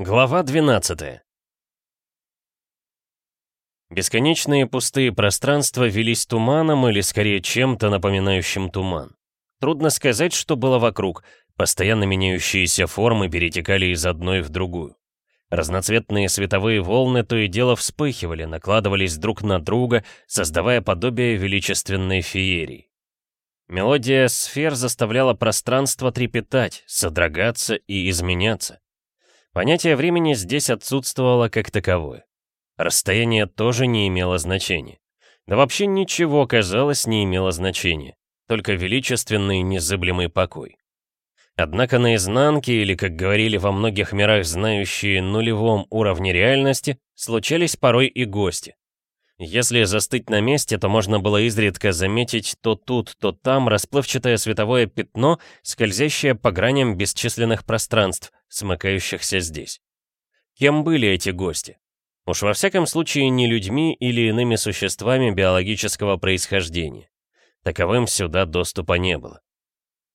Глава 12 Бесконечные пустые пространства велись туманом или скорее чем-то напоминающим туман. Трудно сказать, что было вокруг. Постоянно меняющиеся формы перетекали из одной в другую. Разноцветные световые волны то и дело вспыхивали, накладывались друг на друга, создавая подобие величественной феерии. Мелодия сфер заставляла пространство трепетать, содрогаться и изменяться. Понятие времени здесь отсутствовало как таковое. Расстояние тоже не имело значения. Да вообще ничего, казалось, не имело значения. Только величественный незыблемый покой. Однако на изнанке, или, как говорили во многих мирах знающие нулевом уровне реальности, случались порой и гости. Если застыть на месте, то можно было изредка заметить то тут, то там расплывчатое световое пятно, скользящее по граням бесчисленных пространств, смыкающихся здесь. Кем были эти гости? Уж во всяком случае не людьми или иными существами биологического происхождения. Таковым сюда доступа не было.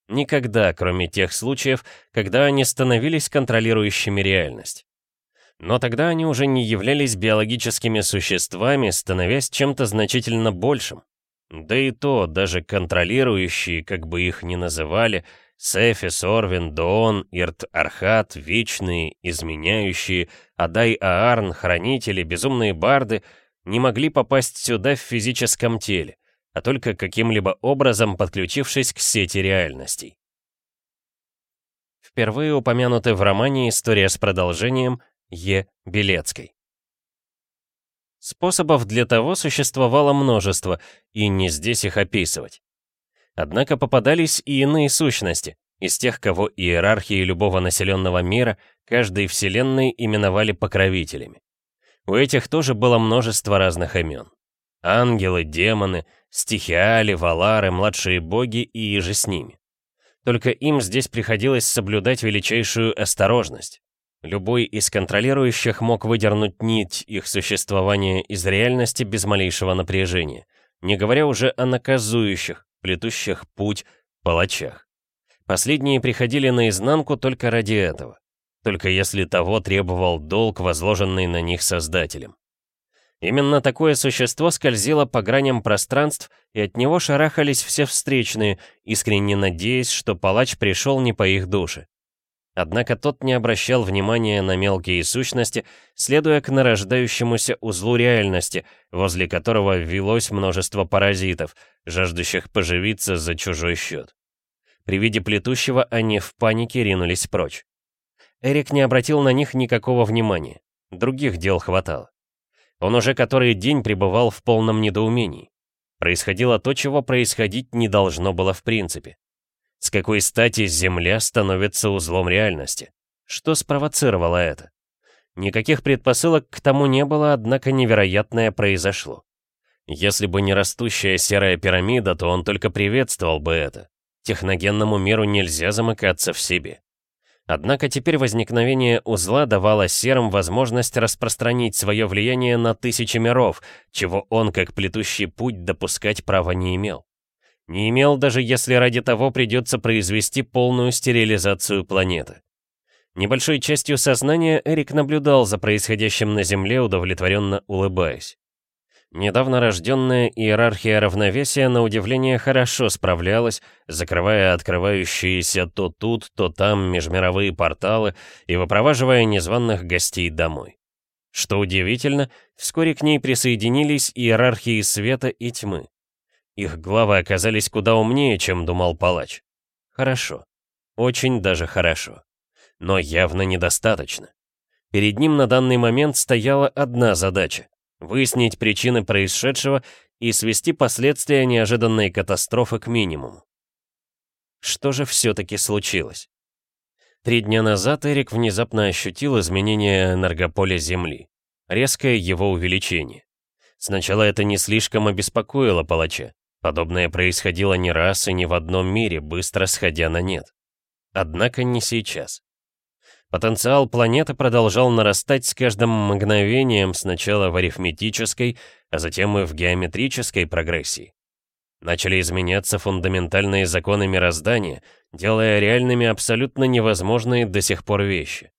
Никогда, кроме тех случаев, когда они становились контролирующими реальность. Но тогда они уже не являлись биологическими существами, становясь чем-то значительно большим. Да и то, даже контролирующие, как бы их ни называли, Сефи, Сорвин, Доон, Ирт, Архат, Вечные, Изменяющие, Адай Аарн, Хранители, Безумные Барды не могли попасть сюда в физическом теле а только каким-либо образом подключившись к сети реальностей. Впервые упомянуты в романе «История с продолжением» Е. Белецкой. Способов для того существовало множество, и не здесь их описывать. Однако попадались и иные сущности, из тех, кого иерархии любого населенного мира, каждой вселенной именовали покровителями. У этих тоже было множество разных имен. Ангелы, демоны, стихиали, валары, младшие боги и же с ними. Только им здесь приходилось соблюдать величайшую осторожность. Любой из контролирующих мог выдернуть нить их существования из реальности без малейшего напряжения, не говоря уже о наказующих, плетущих путь, палачах. Последние приходили наизнанку только ради этого, только если того требовал долг, возложенный на них Создателем. Именно такое существо скользило по граням пространств, и от него шарахались все встречные, искренне надеясь, что палач пришел не по их душе. Однако тот не обращал внимания на мелкие сущности, следуя к нарождающемуся узлу реальности, возле которого велось множество паразитов, жаждущих поживиться за чужой счет. При виде плетущего они в панике ринулись прочь. Эрик не обратил на них никакого внимания. Других дел хватало. Он уже который день пребывал в полном недоумении. Происходило то, чего происходить не должно было в принципе. С какой стати Земля становится узлом реальности? Что спровоцировало это? Никаких предпосылок к тому не было, однако невероятное произошло. Если бы не растущая серая пирамида, то он только приветствовал бы это. Техногенному миру нельзя замыкаться в себе. Однако теперь возникновение узла давало серым возможность распространить свое влияние на тысячи миров, чего он, как плетущий путь, допускать права не имел. Не имел даже если ради того придется произвести полную стерилизацию планеты. Небольшой частью сознания Эрик наблюдал за происходящим на Земле, удовлетворенно улыбаясь. Недавно рожденная иерархия равновесия на удивление хорошо справлялась, закрывая открывающиеся то тут, то там межмировые порталы и выпроваживая незваных гостей домой. Что удивительно, вскоре к ней присоединились иерархии света и тьмы. Их главы оказались куда умнее, чем думал палач. Хорошо. Очень даже хорошо. Но явно недостаточно. Перед ним на данный момент стояла одна задача выяснить причины происшедшего и свести последствия неожиданной катастрофы к минимуму. Что же все-таки случилось? Три дня назад Эрик внезапно ощутил изменение энергополя Земли. Резкое его увеличение. Сначала это не слишком обеспокоило палача. Подобное происходило не раз и не в одном мире, быстро сходя на нет. Однако не сейчас. Потенциал планеты продолжал нарастать с каждым мгновением сначала в арифметической, а затем и в геометрической прогрессии. Начали изменяться фундаментальные законы мироздания, делая реальными абсолютно невозможные до сих пор вещи.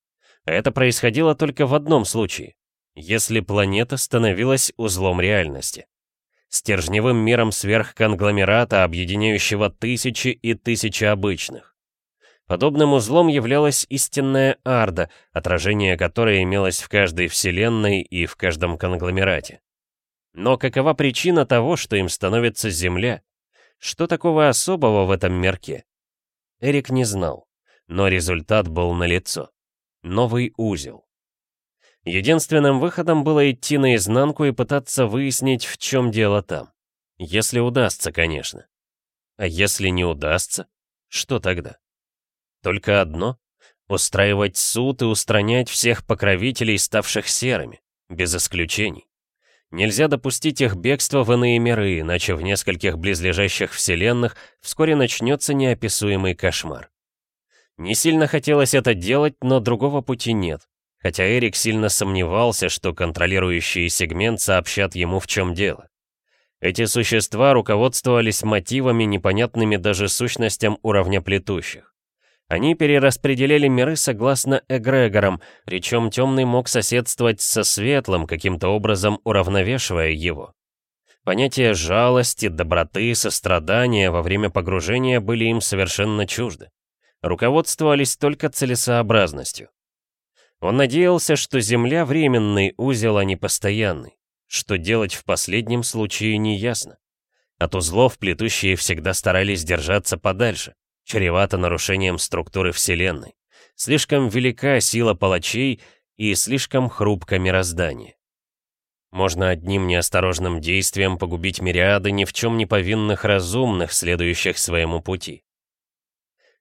А это происходило только в одном случае. Если планета становилась узлом реальности. Стержневым миром сверхконгломерата, объединяющего тысячи и тысячи обычных. Подобным узлом являлась истинная Арда, отражение которой имелось в каждой вселенной и в каждом конгломерате. Но какова причина того, что им становится Земля? Что такого особого в этом мерке? Эрик не знал, но результат был налицо. Новый узел. Единственным выходом было идти наизнанку и пытаться выяснить, в чем дело там. Если удастся, конечно. А если не удастся, что тогда? Только одно — устраивать суд и устранять всех покровителей, ставших серыми, без исключений. Нельзя допустить их бегства в иные миры, иначе в нескольких близлежащих вселенных вскоре начнется неописуемый кошмар. Не сильно хотелось это делать, но другого пути нет. Хотя Эрик сильно сомневался, что контролирующий сегмент сообщат ему в чем дело. Эти существа руководствовались мотивами, непонятными даже сущностям уровня плетущих. Они перераспределили миры согласно эгрегорам, причем темный мог соседствовать со светлым, каким-то образом уравновешивая его. Понятия жалости, доброты, сострадания во время погружения были им совершенно чужды. Руководствовались только целесообразностью. Он надеялся, что Земля — временный узел, а не постоянный. Что делать в последнем случае, неясно. От узлов плетущие всегда старались держаться подальше чревато нарушением структуры Вселенной. Слишком велика сила палачей и слишком хрупко мироздание. Можно одним неосторожным действием погубить мириады ни в чем не повинных разумных, следующих своему пути.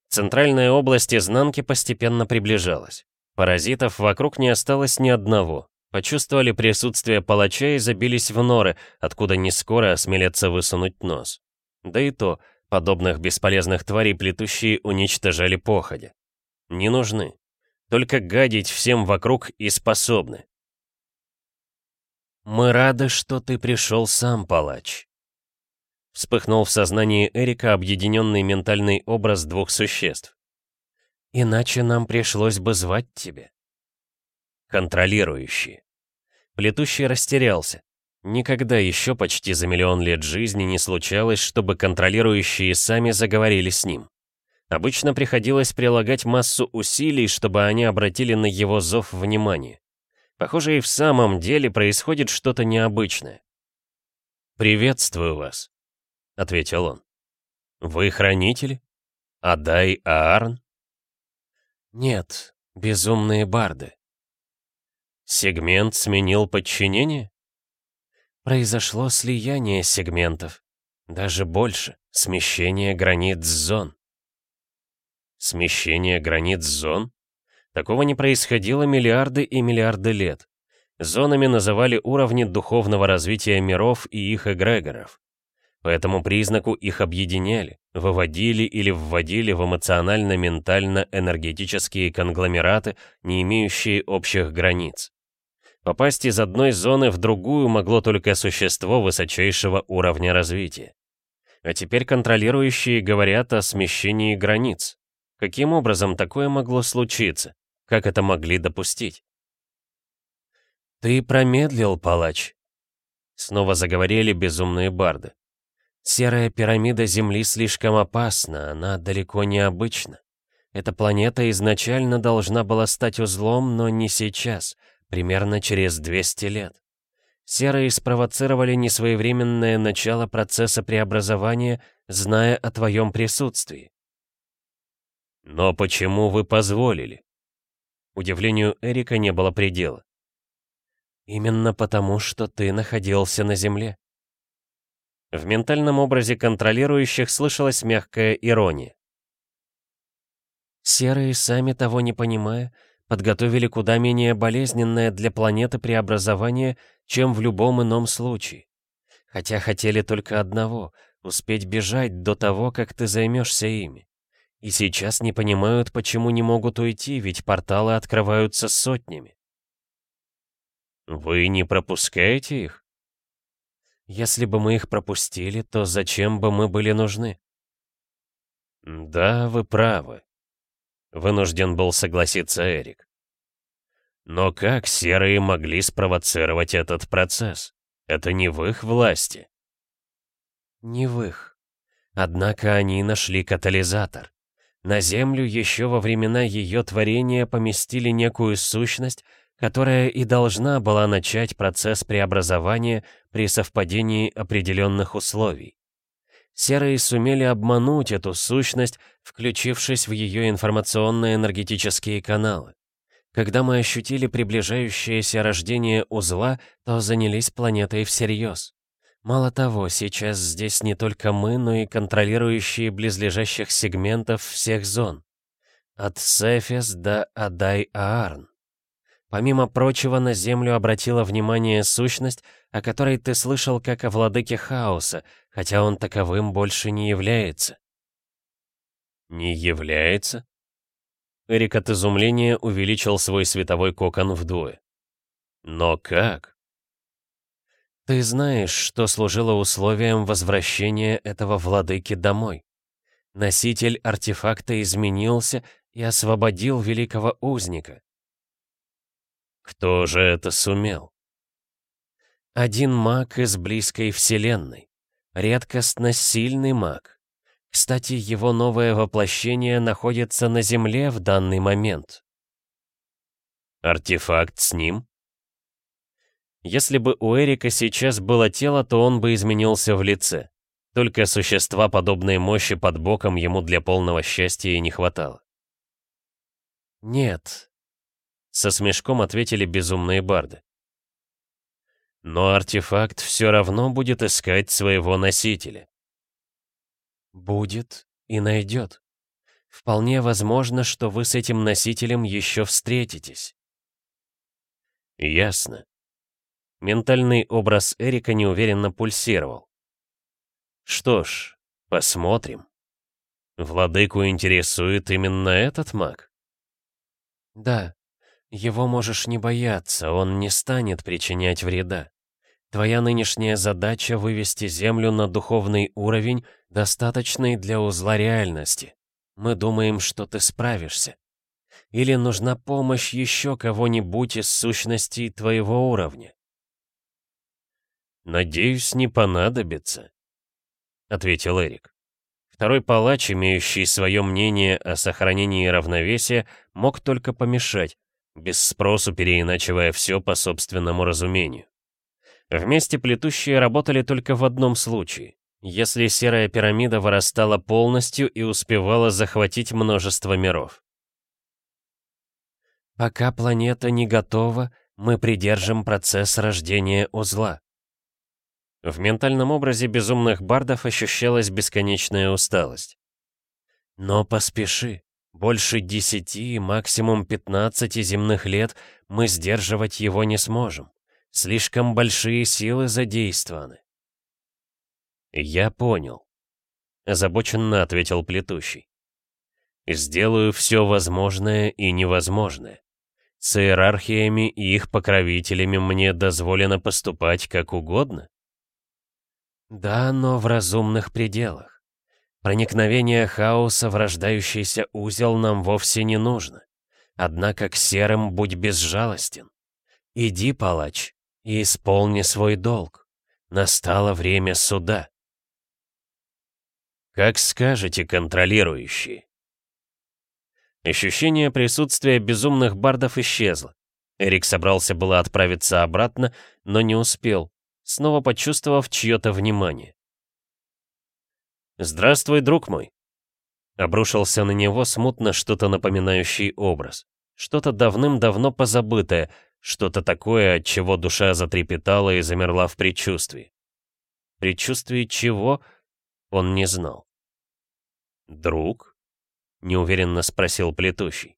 Центральная область изнанки постепенно приближалась. Паразитов вокруг не осталось ни одного. Почувствовали присутствие палача и забились в норы, откуда не скоро осмелятся высунуть нос. Да и то — Подобных бесполезных тварей плетущие уничтожали походя. Не нужны. Только гадить всем вокруг и способны. «Мы рады, что ты пришел сам, палач», Вспыхнул в сознании Эрика объединенный ментальный образ двух существ. «Иначе нам пришлось бы звать тебя». Контролирующие. Плетущий растерялся. Никогда еще почти за миллион лет жизни не случалось, чтобы контролирующие сами заговорили с ним. Обычно приходилось прилагать массу усилий, чтобы они обратили на его зов внимание. Похоже, и в самом деле происходит что-то необычное. «Приветствую вас», — ответил он. «Вы хранители? Адай Аарн?» «Нет, безумные барды». «Сегмент сменил подчинение?» Произошло слияние сегментов. Даже больше. Смещение границ зон. Смещение границ зон? Такого не происходило миллиарды и миллиарды лет. Зонами называли уровни духовного развития миров и их эгрегоров. По этому признаку их объединяли, выводили или вводили в эмоционально-ментально-энергетические конгломераты, не имеющие общих границ. Попасть из одной зоны в другую могло только существо высочайшего уровня развития. А теперь контролирующие говорят о смещении границ. Каким образом такое могло случиться? Как это могли допустить? «Ты промедлил, палач», — снова заговорили безумные барды. «Серая пирамида Земли слишком опасна, она далеко не обычна. Эта планета изначально должна была стать узлом, но не сейчас — примерно через 200 лет. Серые спровоцировали несвоевременное начало процесса преобразования, зная о твоем присутствии. «Но почему вы позволили?» Удивлению Эрика не было предела. «Именно потому, что ты находился на Земле». В ментальном образе контролирующих слышалась мягкая ирония. Серые, сами того не понимая, подготовили куда менее болезненное для планеты преобразование, чем в любом ином случае. Хотя хотели только одного — успеть бежать до того, как ты займешься ими. И сейчас не понимают, почему не могут уйти, ведь порталы открываются сотнями. Вы не пропускаете их? Если бы мы их пропустили, то зачем бы мы были нужны? Да, вы правы. Вынужден был согласиться Эрик. Но как серые могли спровоцировать этот процесс? Это не в их власти. Не в их. Однако они нашли катализатор. На Землю еще во времена ее творения поместили некую сущность, которая и должна была начать процесс преобразования при совпадении определенных условий. Серые сумели обмануть эту сущность, включившись в ее информационно энергетические каналы. Когда мы ощутили приближающееся рождение узла, то занялись планетой всерьез. Мало того, сейчас здесь не только мы, но и контролирующие близлежащих сегментов всех зон. От Сефис до Адай-Аарн. Помимо прочего, на Землю обратила внимание сущность, о которой ты слышал как о владыке хаоса, хотя он таковым больше не является. «Не является?» Эрик от изумления увеличил свой световой кокон вдвое. «Но как?» «Ты знаешь, что служило условием возвращения этого владыки домой. Носитель артефакта изменился и освободил великого узника. Кто же это сумел? Один маг из близкой вселенной. Редкостно сильный маг. Кстати, его новое воплощение находится на Земле в данный момент. Артефакт с ним? Если бы у Эрика сейчас было тело, то он бы изменился в лице. Только существа подобной мощи под боком ему для полного счастья и не хватало. «Нет, со смешком ответили безумные барды. Но артефакт все равно будет искать своего носителя. Будет и найдет. Вполне возможно, что вы с этим носителем еще встретитесь. Ясно. Ментальный образ Эрика неуверенно пульсировал. Что ж, посмотрим. Владыку интересует именно этот маг? Да, его можешь не бояться, он не станет причинять вреда. Твоя нынешняя задача — вывести Землю на духовный уровень, достаточный для узла реальности. Мы думаем, что ты справишься. Или нужна помощь еще кого-нибудь из сущностей твоего уровня? «Надеюсь, не понадобится», — ответил Эрик. Второй палач, имеющий свое мнение о сохранении равновесия, мог только помешать, без спросу переиначивая все по собственному разумению. Вместе плетущие работали только в одном случае, если серая пирамида вырастала полностью и успевала захватить множество миров. «Пока планета не готова, мы придержим процесс рождения узла». В ментальном образе безумных бардов ощущалась бесконечная усталость. «Но поспеши. Больше десяти, максимум пятнадцати земных лет мы сдерживать его не сможем. Слишком большие силы задействованы. «Я понял», — озабоченно ответил плетущий. «Сделаю все возможное и невозможное. С иерархиями и их покровителями мне дозволено поступать как угодно?» «Да, но в разумных пределах. Проникновение хаоса в рождающийся узел нам вовсе не нужно. Однако к серым будь безжалостен. Иди, палач, и исполни свой долг. Настало время суда. Как скажете, контролирующие. Ощущение присутствия безумных бардов исчезло. Эрик собрался было отправиться обратно, но не успел, снова почувствовав чье-то внимание. «Здравствуй, друг мой!» Обрушился на него смутно что-то напоминающий образ. Что-то давным-давно позабытое, что-то такое, от чего душа затрепетала и замерла в предчувствии. Предчувствие чего, он не знал. «Друг?» — неуверенно спросил плетущий.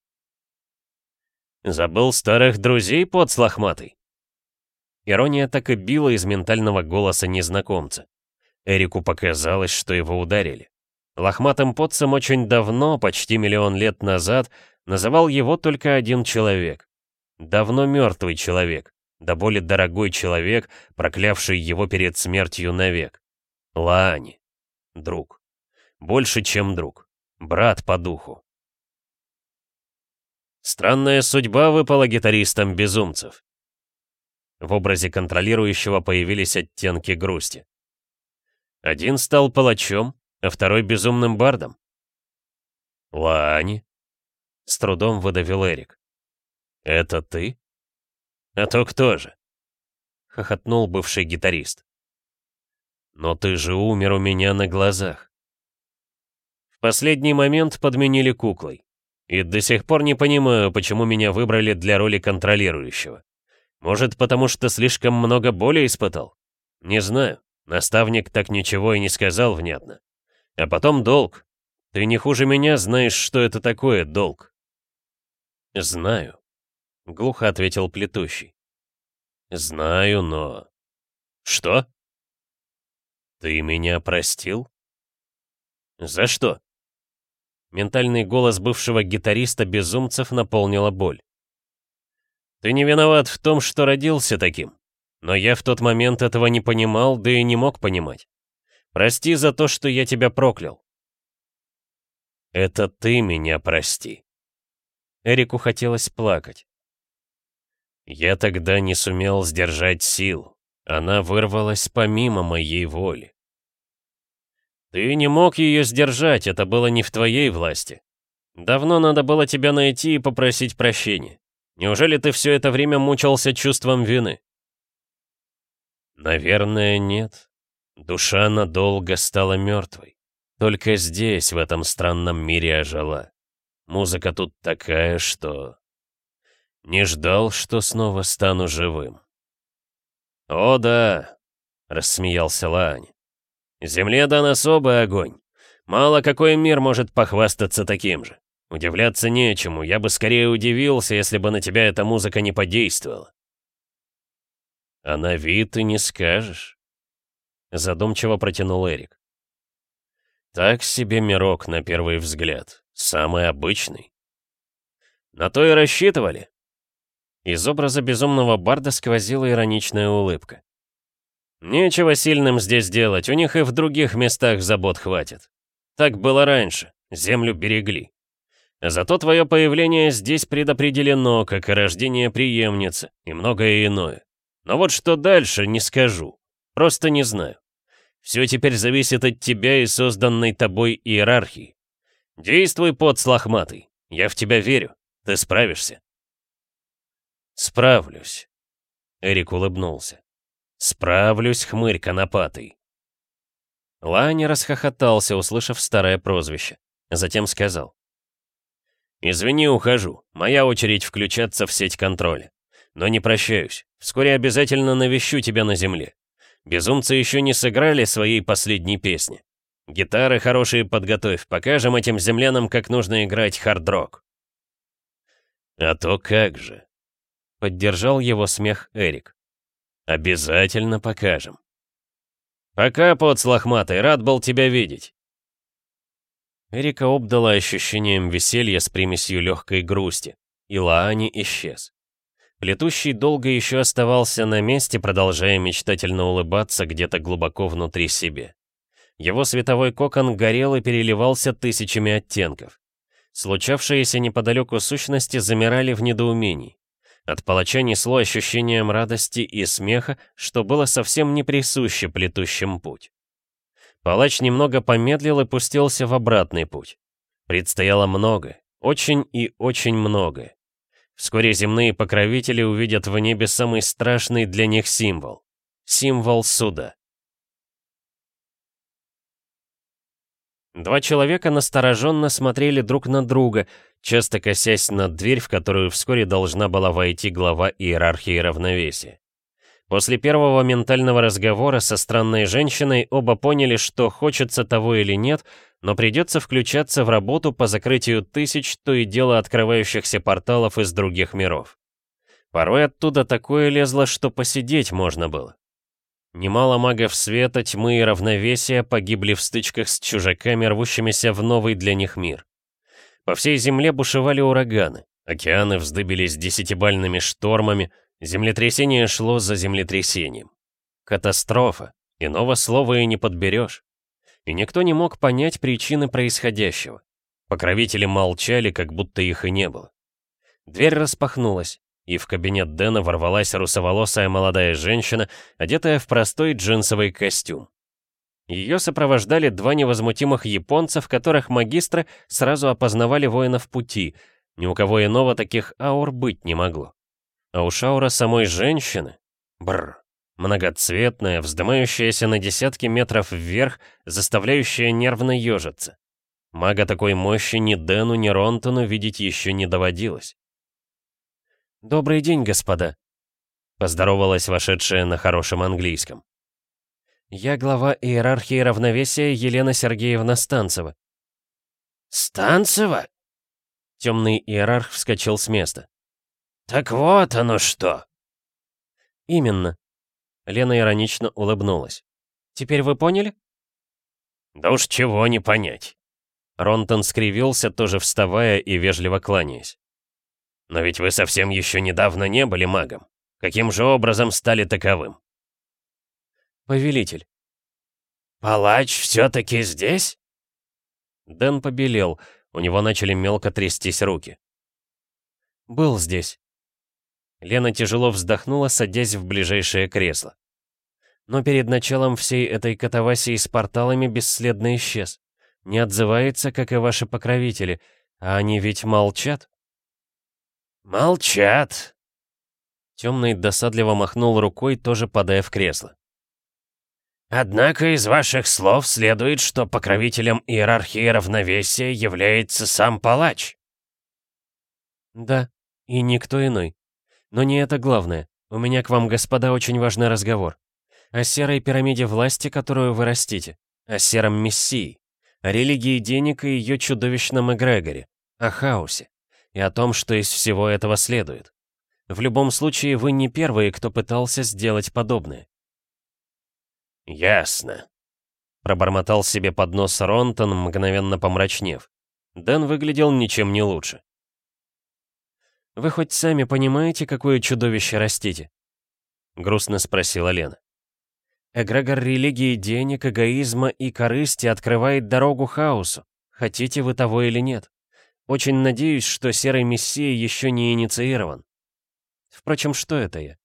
«Забыл старых друзей, подслахматый?» Ирония так и била из ментального голоса незнакомца. Эрику показалось, что его ударили. Лохматым потцем очень давно, почти миллион лет назад, называл его только один человек. Давно мертвый человек, да более дорогой человек, проклявший его перед смертью навек. Лаани. Друг. Больше, чем друг. Брат по духу. Странная судьба выпала гитаристам безумцев. В образе контролирующего появились оттенки грусти. Один стал палачом, а второй безумным бардом. «Лаани?» — с трудом выдавил Эрик. «Это ты?» «А то кто же?» — хохотнул бывший гитарист. «Но ты же умер у меня на глазах». В последний момент подменили куклой. И до сих пор не понимаю, почему меня выбрали для роли контролирующего. Может, потому что слишком много боли испытал? Не знаю. Наставник так ничего и не сказал внятно. А потом долг. Ты не хуже меня знаешь, что это такое долг. Знаю. Глухо ответил плетущий. Знаю, но... Что? Ты меня простил? За что? Ментальный голос бывшего гитариста безумцев наполнила боль. Ты не виноват в том, что родился таким. Но я в тот момент этого не понимал, да и не мог понимать. Прости за то, что я тебя проклял. Это ты меня прости. Эрику хотелось плакать. Я тогда не сумел сдержать силу. Она вырвалась помимо моей воли. Ты не мог ее сдержать, это было не в твоей власти. Давно надо было тебя найти и попросить прощения. Неужели ты все это время мучился чувством вины? Наверное, нет. Душа надолго стала мертвой. Только здесь, в этом странном мире, ожила. Музыка тут такая, что... Не ждал, что снова стану живым. «О да!» — рассмеялся Лань. «Земле дан особый огонь. Мало какой мир может похвастаться таким же. Удивляться нечему, я бы скорее удивился, если бы на тебя эта музыка не подействовала. А на вид ты не скажешь. Задумчиво протянул Эрик. Так себе мирок на первый взгляд. Самый обычный. На то и рассчитывали. Из образа безумного барда сквозила ироничная улыбка. Нечего сильным здесь делать, у них и в других местах забот хватит. Так было раньше, землю берегли. Зато твое появление здесь предопределено, как и рождение преемницы, и многое иное. Но вот что дальше, не скажу. Просто не знаю. Все теперь зависит от тебя и созданной тобой иерархии. Действуй, под лохматый. Я в тебя верю. Ты справишься. Справлюсь. Эрик улыбнулся. Справлюсь, хмырь конопатый. Лани расхохотался, услышав старое прозвище. Затем сказал. «Извини, ухожу. Моя очередь включаться в сеть контроля. Но не прощаюсь. Вскоре обязательно навещу тебя на земле. Безумцы еще не сыграли своей последней песни. Гитары хорошие подготовь, покажем этим землянам, как нужно играть хард-рок». «А то как же!» — поддержал его смех Эрик. «Обязательно покажем». «Пока, поц лохматый, рад был тебя видеть». Эрика обдала ощущением веселья с примесью легкой грусти, и Лаани исчез. Плетущий долго еще оставался на месте, продолжая мечтательно улыбаться где-то глубоко внутри себе. Его световой кокон горел и переливался тысячами оттенков. Случавшиеся неподалеку сущности замирали в недоумении. От палача несло ощущением радости и смеха, что было совсем не присуще плетущим путь. Палач немного помедлил и пустился в обратный путь. Предстояло много, очень и очень много. Вскоре земные покровители увидят в небе самый страшный для них символ. Символ суда. Два человека настороженно смотрели друг на друга, часто косясь на дверь, в которую вскоре должна была войти глава иерархии равновесия. После первого ментального разговора со странной женщиной оба поняли, что хочется того или нет, но придется включаться в работу по закрытию тысяч то и дело открывающихся порталов из других миров. Порой оттуда такое лезло, что посидеть можно было. Немало магов света, тьмы и равновесия погибли в стычках с чужаками, рвущимися в новый для них мир. По всей земле бушевали ураганы, океаны вздыбились десятибальными штормами, Землетрясение шло за землетрясением. Катастрофа. Иного слова и не подберешь. И никто не мог понять причины происходящего. Покровители молчали, как будто их и не было. Дверь распахнулась, и в кабинет Дэна ворвалась русоволосая молодая женщина, одетая в простой джинсовый костюм. Ее сопровождали два невозмутимых японцев, которых магистры сразу опознавали воинов пути. Ни у кого иного таких аур быть не могло. А уж аура самой женщины... Бррр. Многоцветная, вздымающаяся на десятки метров вверх, заставляющая нервно ежиться. Мага такой мощи ни Дэну, ни Ронтону видеть еще не доводилось. «Добрый день, господа», — поздоровалась вошедшая на хорошем английском. «Я глава иерархии равновесия Елена Сергеевна Станцева». «Станцева?» Темный иерарх вскочил с места. «Так вот оно что!» «Именно». Лена иронично улыбнулась. «Теперь вы поняли?» «Да уж чего не понять». Ронтон скривился, тоже вставая и вежливо кланяясь. «Но ведь вы совсем еще недавно не были магом. Каким же образом стали таковым?» «Повелитель». «Палач все-таки здесь?» Дэн побелел, у него начали мелко трястись руки. «Был здесь». Лена тяжело вздохнула, садясь в ближайшее кресло. Но перед началом всей этой катавасии с порталами бесследно исчез. Не отзывается, как и ваши покровители, а они ведь молчат. «Молчат!» Темный досадливо махнул рукой, тоже падая в кресло. «Однако из ваших слов следует, что покровителем иерархии равновесия является сам палач». «Да, и никто иной. Но не это главное. У меня к вам, господа, очень важный разговор. О серой пирамиде власти, которую вы растите. О сером мессии. О религии денег и ее чудовищном эгрегоре. О хаосе. И о том, что из всего этого следует. В любом случае, вы не первые, кто пытался сделать подобное. «Ясно», — пробормотал себе под нос Ронтон, мгновенно помрачнев. Дэн выглядел ничем не лучше. «Вы хоть сами понимаете, какое чудовище растите?» — грустно спросила Лена. Эгрегор религии денег, эгоизма и корысти открывает дорогу хаосу, хотите вы того или нет. Очень надеюсь, что Серый Мессия еще не инициирован. Впрочем, что это я?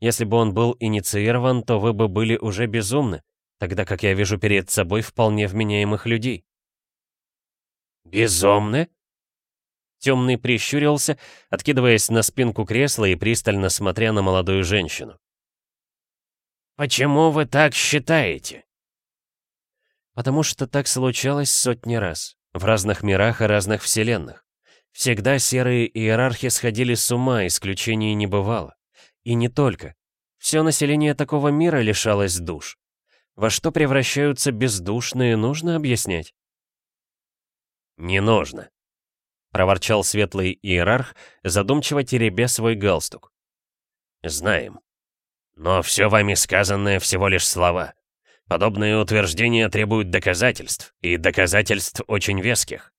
Если бы он был инициирован, то вы бы были уже безумны, тогда как я вижу перед собой вполне вменяемых людей. «Безумны?» Темный прищурился, откидываясь на спинку кресла и пристально смотря на молодую женщину. «Почему вы так считаете?» «Потому что так случалось сотни раз, в разных мирах и разных вселенных. Всегда серые иерархи сходили с ума, исключений не бывало. И не только. Все население такого мира лишалось душ. Во что превращаются бездушные, нужно объяснять?» «Не нужно», проворчал светлый иерарх, задумчиво теребя свой галстук. «Знаем. Но все вами сказанное всего лишь слова. Подобные утверждения требуют доказательств, и доказательств очень веских».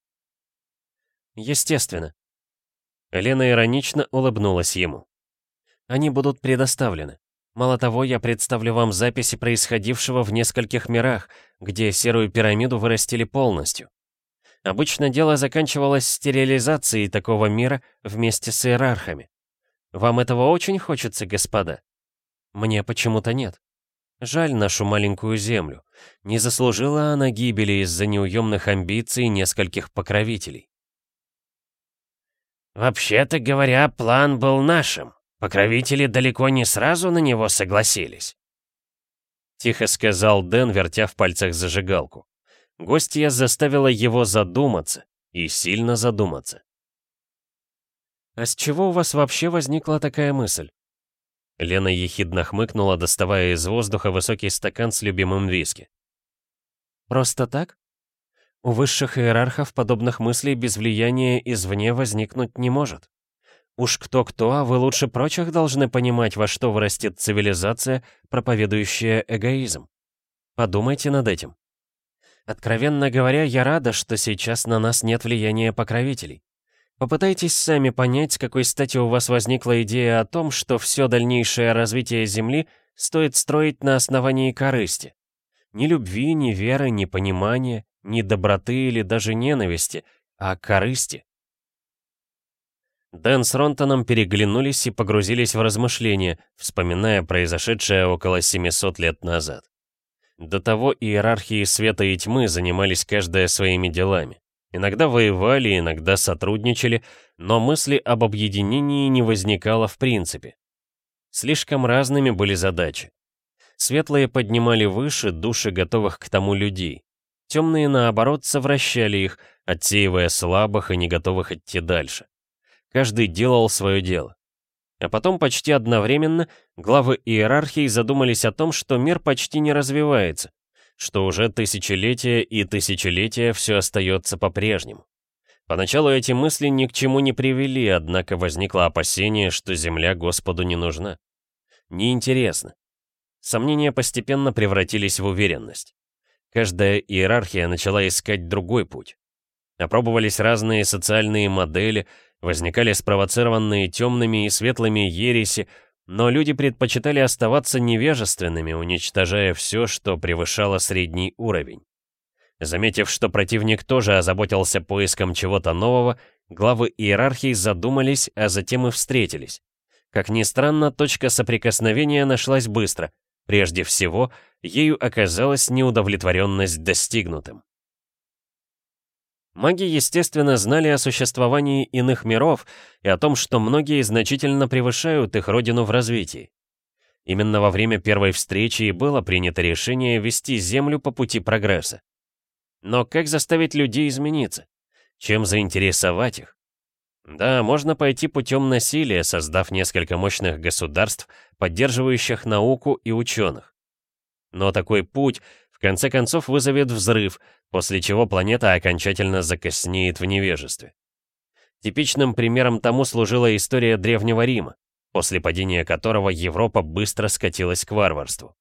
«Естественно». Лена иронично улыбнулась ему. «Они будут предоставлены. Мало того, я представлю вам записи происходившего в нескольких мирах, где серую пирамиду вырастили полностью. Обычно дело заканчивалось стерилизацией такого мира вместе с иерархами. Вам этого очень хочется, господа? Мне почему-то нет. Жаль нашу маленькую землю. Не заслужила она гибели из-за неуемных амбиций нескольких покровителей. «Вообще-то говоря, план был нашим. Покровители далеко не сразу на него согласились», — тихо сказал Дэн, вертя в пальцах зажигалку. Гостья заставила его задуматься, и сильно задуматься. «А с чего у вас вообще возникла такая мысль?» Лена ехидно хмыкнула, доставая из воздуха высокий стакан с любимым виски. «Просто так? У высших иерархов подобных мыслей без влияния извне возникнуть не может. Уж кто-кто, а вы лучше прочих должны понимать, во что вырастет цивилизация, проповедующая эгоизм. Подумайте над этим. Откровенно говоря, я рада, что сейчас на нас нет влияния покровителей. Попытайтесь сами понять, с какой стати у вас возникла идея о том, что все дальнейшее развитие Земли стоит строить на основании корысти. Ни любви, ни веры, ни понимания, ни доброты или даже ненависти, а корысти. Дэн с Ронтоном переглянулись и погрузились в размышления, вспоминая произошедшее около 700 лет назад. До того иерархии света и тьмы занимались каждая своими делами. Иногда воевали, иногда сотрудничали, но мысли об объединении не возникало в принципе. Слишком разными были задачи. Светлые поднимали выше души готовых к тому людей. Темные, наоборот, совращали их, отсеивая слабых и не готовых идти дальше. Каждый делал свое дело. А потом почти одновременно главы иерархии задумались о том, что мир почти не развивается, что уже тысячелетия и тысячелетия все остается по-прежнему. Поначалу эти мысли ни к чему не привели, однако возникло опасение, что Земля Господу не нужна. Неинтересно. Сомнения постепенно превратились в уверенность. Каждая иерархия начала искать другой путь. Опробовались разные социальные модели, возникали спровоцированные темными и светлыми ереси, но люди предпочитали оставаться невежественными, уничтожая все, что превышало средний уровень. Заметив, что противник тоже озаботился поиском чего-то нового, главы иерархии задумались, а затем и встретились. Как ни странно, точка соприкосновения нашлась быстро. Прежде всего, ею оказалась неудовлетворенность достигнутым. Маги, естественно, знали о существовании иных миров и о том, что многие значительно превышают их родину в развитии. Именно во время первой встречи и было принято решение вести Землю по пути прогресса. Но как заставить людей измениться? Чем заинтересовать их? Да, можно пойти путем насилия, создав несколько мощных государств, поддерживающих науку и ученых. Но такой путь в конце концов вызовет взрыв, после чего планета окончательно закоснеет в невежестве. Типичным примером тому служила история Древнего Рима, после падения которого Европа быстро скатилась к варварству.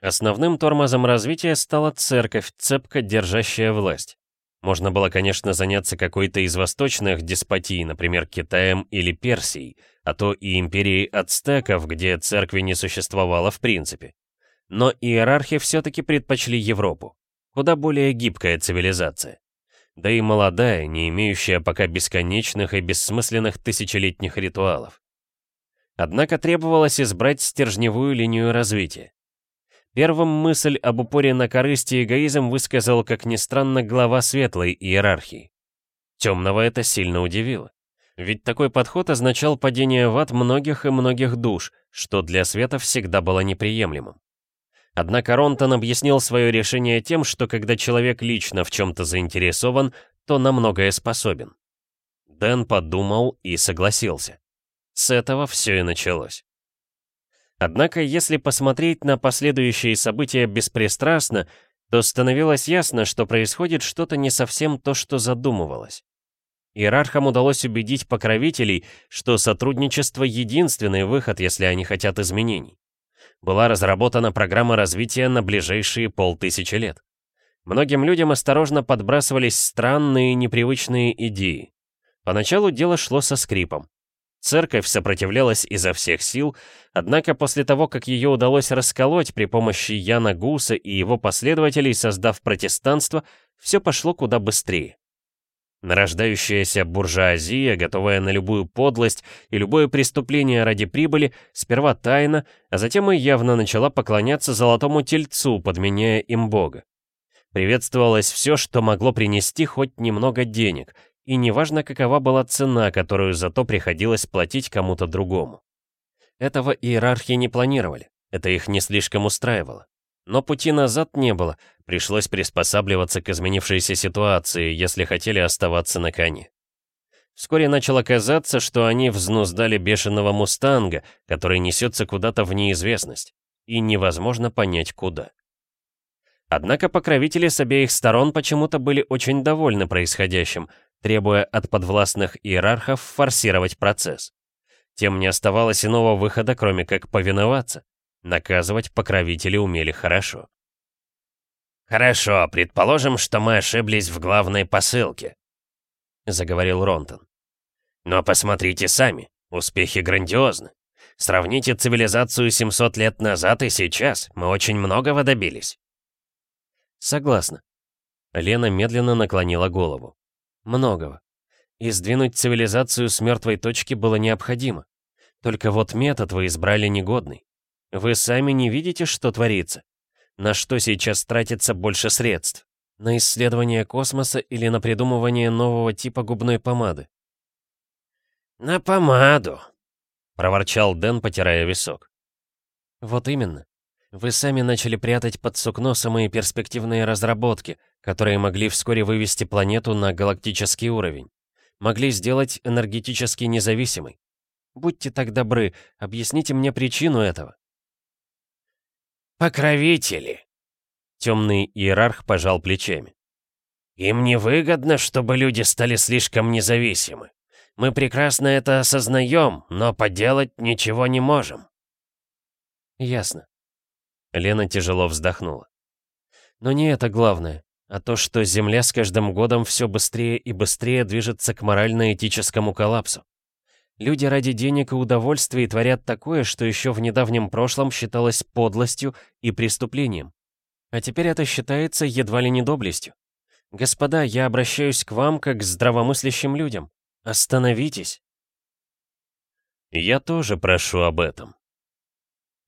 Основным тормозом развития стала церковь, цепко держащая власть. Можно было, конечно, заняться какой-то из восточных деспотий, например, Китаем или Персией, а то и империей ацтеков, где церкви не существовало в принципе. Но иерархи все-таки предпочли Европу. Куда более гибкая цивилизация. Да и молодая, не имеющая пока бесконечных и бессмысленных тысячелетних ритуалов. Однако требовалось избрать стержневую линию развития. Первым мысль об упоре на корысть и эгоизм высказал, как ни странно, глава светлой иерархии. Темного это сильно удивило. Ведь такой подход означал падение в ад многих и многих душ, что для света всегда было неприемлемым. Однако Ронтон объяснил свое решение тем, что когда человек лично в чем-то заинтересован, то на многое способен. Дэн подумал и согласился. С этого все и началось. Однако, если посмотреть на последующие события беспристрастно, то становилось ясно, что происходит что-то не совсем то, что задумывалось. Иерархам удалось убедить покровителей, что сотрудничество — единственный выход, если они хотят изменений была разработана программа развития на ближайшие полтысячи лет. Многим людям осторожно подбрасывались странные непривычные идеи. Поначалу дело шло со скрипом. Церковь сопротивлялась изо всех сил, однако после того, как ее удалось расколоть при помощи Яна Гуса и его последователей, создав протестанство, все пошло куда быстрее. Нарождающаяся буржуазия, готовая на любую подлость и любое преступление ради прибыли, сперва тайно, а затем и явно начала поклоняться золотому тельцу, подменяя им бога. Приветствовалось все, что могло принести хоть немного денег, и неважно, какова была цена, которую зато приходилось платить кому-то другому. Этого иерархи не планировали, это их не слишком устраивало. Но пути назад не было, пришлось приспосабливаться к изменившейся ситуации, если хотели оставаться на коне. Вскоре начало казаться, что они взнуздали бешеного мустанга, который несется куда-то в неизвестность, и невозможно понять куда. Однако покровители с обеих сторон почему-то были очень довольны происходящим, требуя от подвластных иерархов форсировать процесс. Тем не оставалось иного выхода, кроме как повиноваться. Наказывать покровители умели хорошо. «Хорошо, предположим, что мы ошиблись в главной посылке», — заговорил Ронтон. «Но посмотрите сами, успехи грандиозны. Сравните цивилизацию 700 лет назад и сейчас, мы очень многого добились». «Согласна». Лена медленно наклонила голову. «Многого. и сдвинуть цивилизацию с мертвой точки было необходимо. Только вот метод вы избрали негодный. Вы сами не видите, что творится? На что сейчас тратится больше средств? На исследование космоса или на придумывание нового типа губной помады? «На помаду», — проворчал Дэн, потирая висок. «Вот именно. Вы сами начали прятать под сукно самые перспективные разработки, которые могли вскоре вывести планету на галактический уровень. Могли сделать энергетически независимой. Будьте так добры, объясните мне причину этого. «Покровители!» Темный иерарх пожал плечами. «Им не выгодно, чтобы люди стали слишком независимы. Мы прекрасно это осознаем, но поделать ничего не можем». «Ясно». Лена тяжело вздохнула. «Но не это главное, а то, что Земля с каждым годом все быстрее и быстрее движется к морально-этическому коллапсу. Люди ради денег и удовольствий творят такое, что еще в недавнем прошлом считалось подлостью и преступлением. А теперь это считается едва ли не доблестью. Господа, я обращаюсь к вам как к здравомыслящим людям. Остановитесь. Я тоже прошу об этом.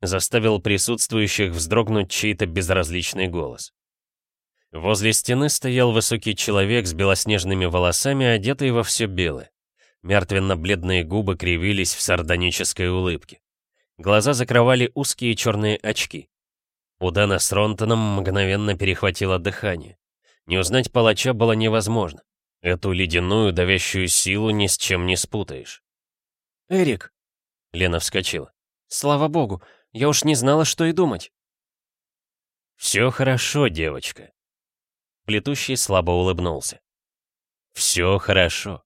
Заставил присутствующих вздрогнуть чей-то безразличный голос. Возле стены стоял высокий человек с белоснежными волосами, одетый во все белое. Мертвенно-бледные губы кривились в сардонической улыбке. Глаза закрывали узкие черные очки. У Дэна с Ронтоном мгновенно перехватило дыхание. Не узнать палача было невозможно. Эту ледяную давящую силу ни с чем не спутаешь. «Эрик!» — Лена вскочила. «Слава богу, я уж не знала, что и думать». «Все хорошо, девочка». Плетущий слабо улыбнулся. «Все хорошо.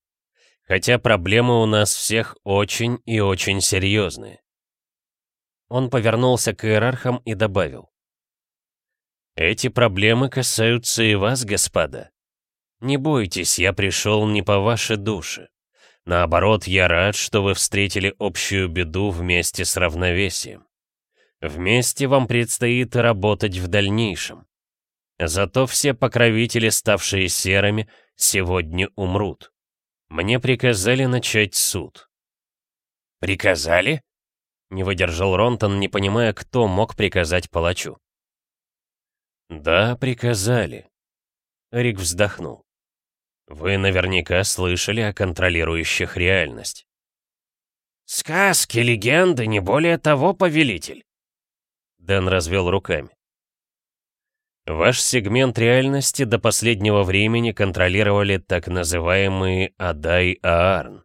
Хотя проблемы у нас всех очень и очень серьезные. Он повернулся к иерархам и добавил. «Эти проблемы касаются и вас, господа. Не бойтесь, я пришел не по вашей душе. Наоборот, я рад, что вы встретили общую беду вместе с равновесием. Вместе вам предстоит работать в дальнейшем. Зато все покровители, ставшие серыми, сегодня умрут. Мне приказали начать суд. «Приказали?» Не выдержал Ронтон, не понимая, кто мог приказать палачу. «Да, приказали». Рик вздохнул. «Вы наверняка слышали о контролирующих реальность». «Сказки, легенды, не более того, повелитель». Дэн развел руками. Ваш сегмент реальности до последнего времени контролировали так называемые Адай-Аарн.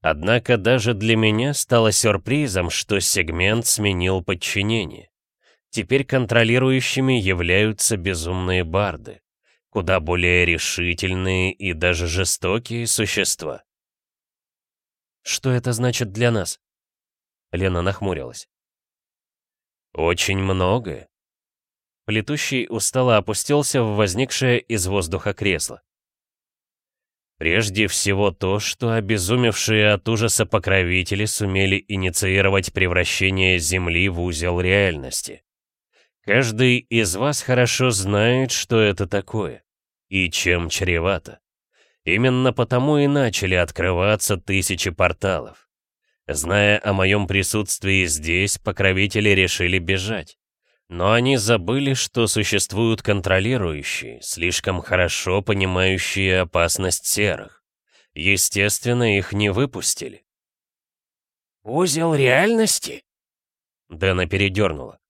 Однако даже для меня стало сюрпризом, что сегмент сменил подчинение. Теперь контролирующими являются безумные барды, куда более решительные и даже жестокие существа. «Что это значит для нас?» Лена нахмурилась. «Очень многое. Плетущий устало опустился в возникшее из воздуха кресло. Прежде всего то, что обезумевшие от ужаса покровители сумели инициировать превращение Земли в узел реальности. Каждый из вас хорошо знает, что это такое и чем чревато. Именно потому и начали открываться тысячи порталов. Зная о моем присутствии здесь, покровители решили бежать. Но они забыли, что существуют контролирующие, слишком хорошо понимающие опасность серых. Естественно, их не выпустили. «Узел реальности?» Дэна передернула.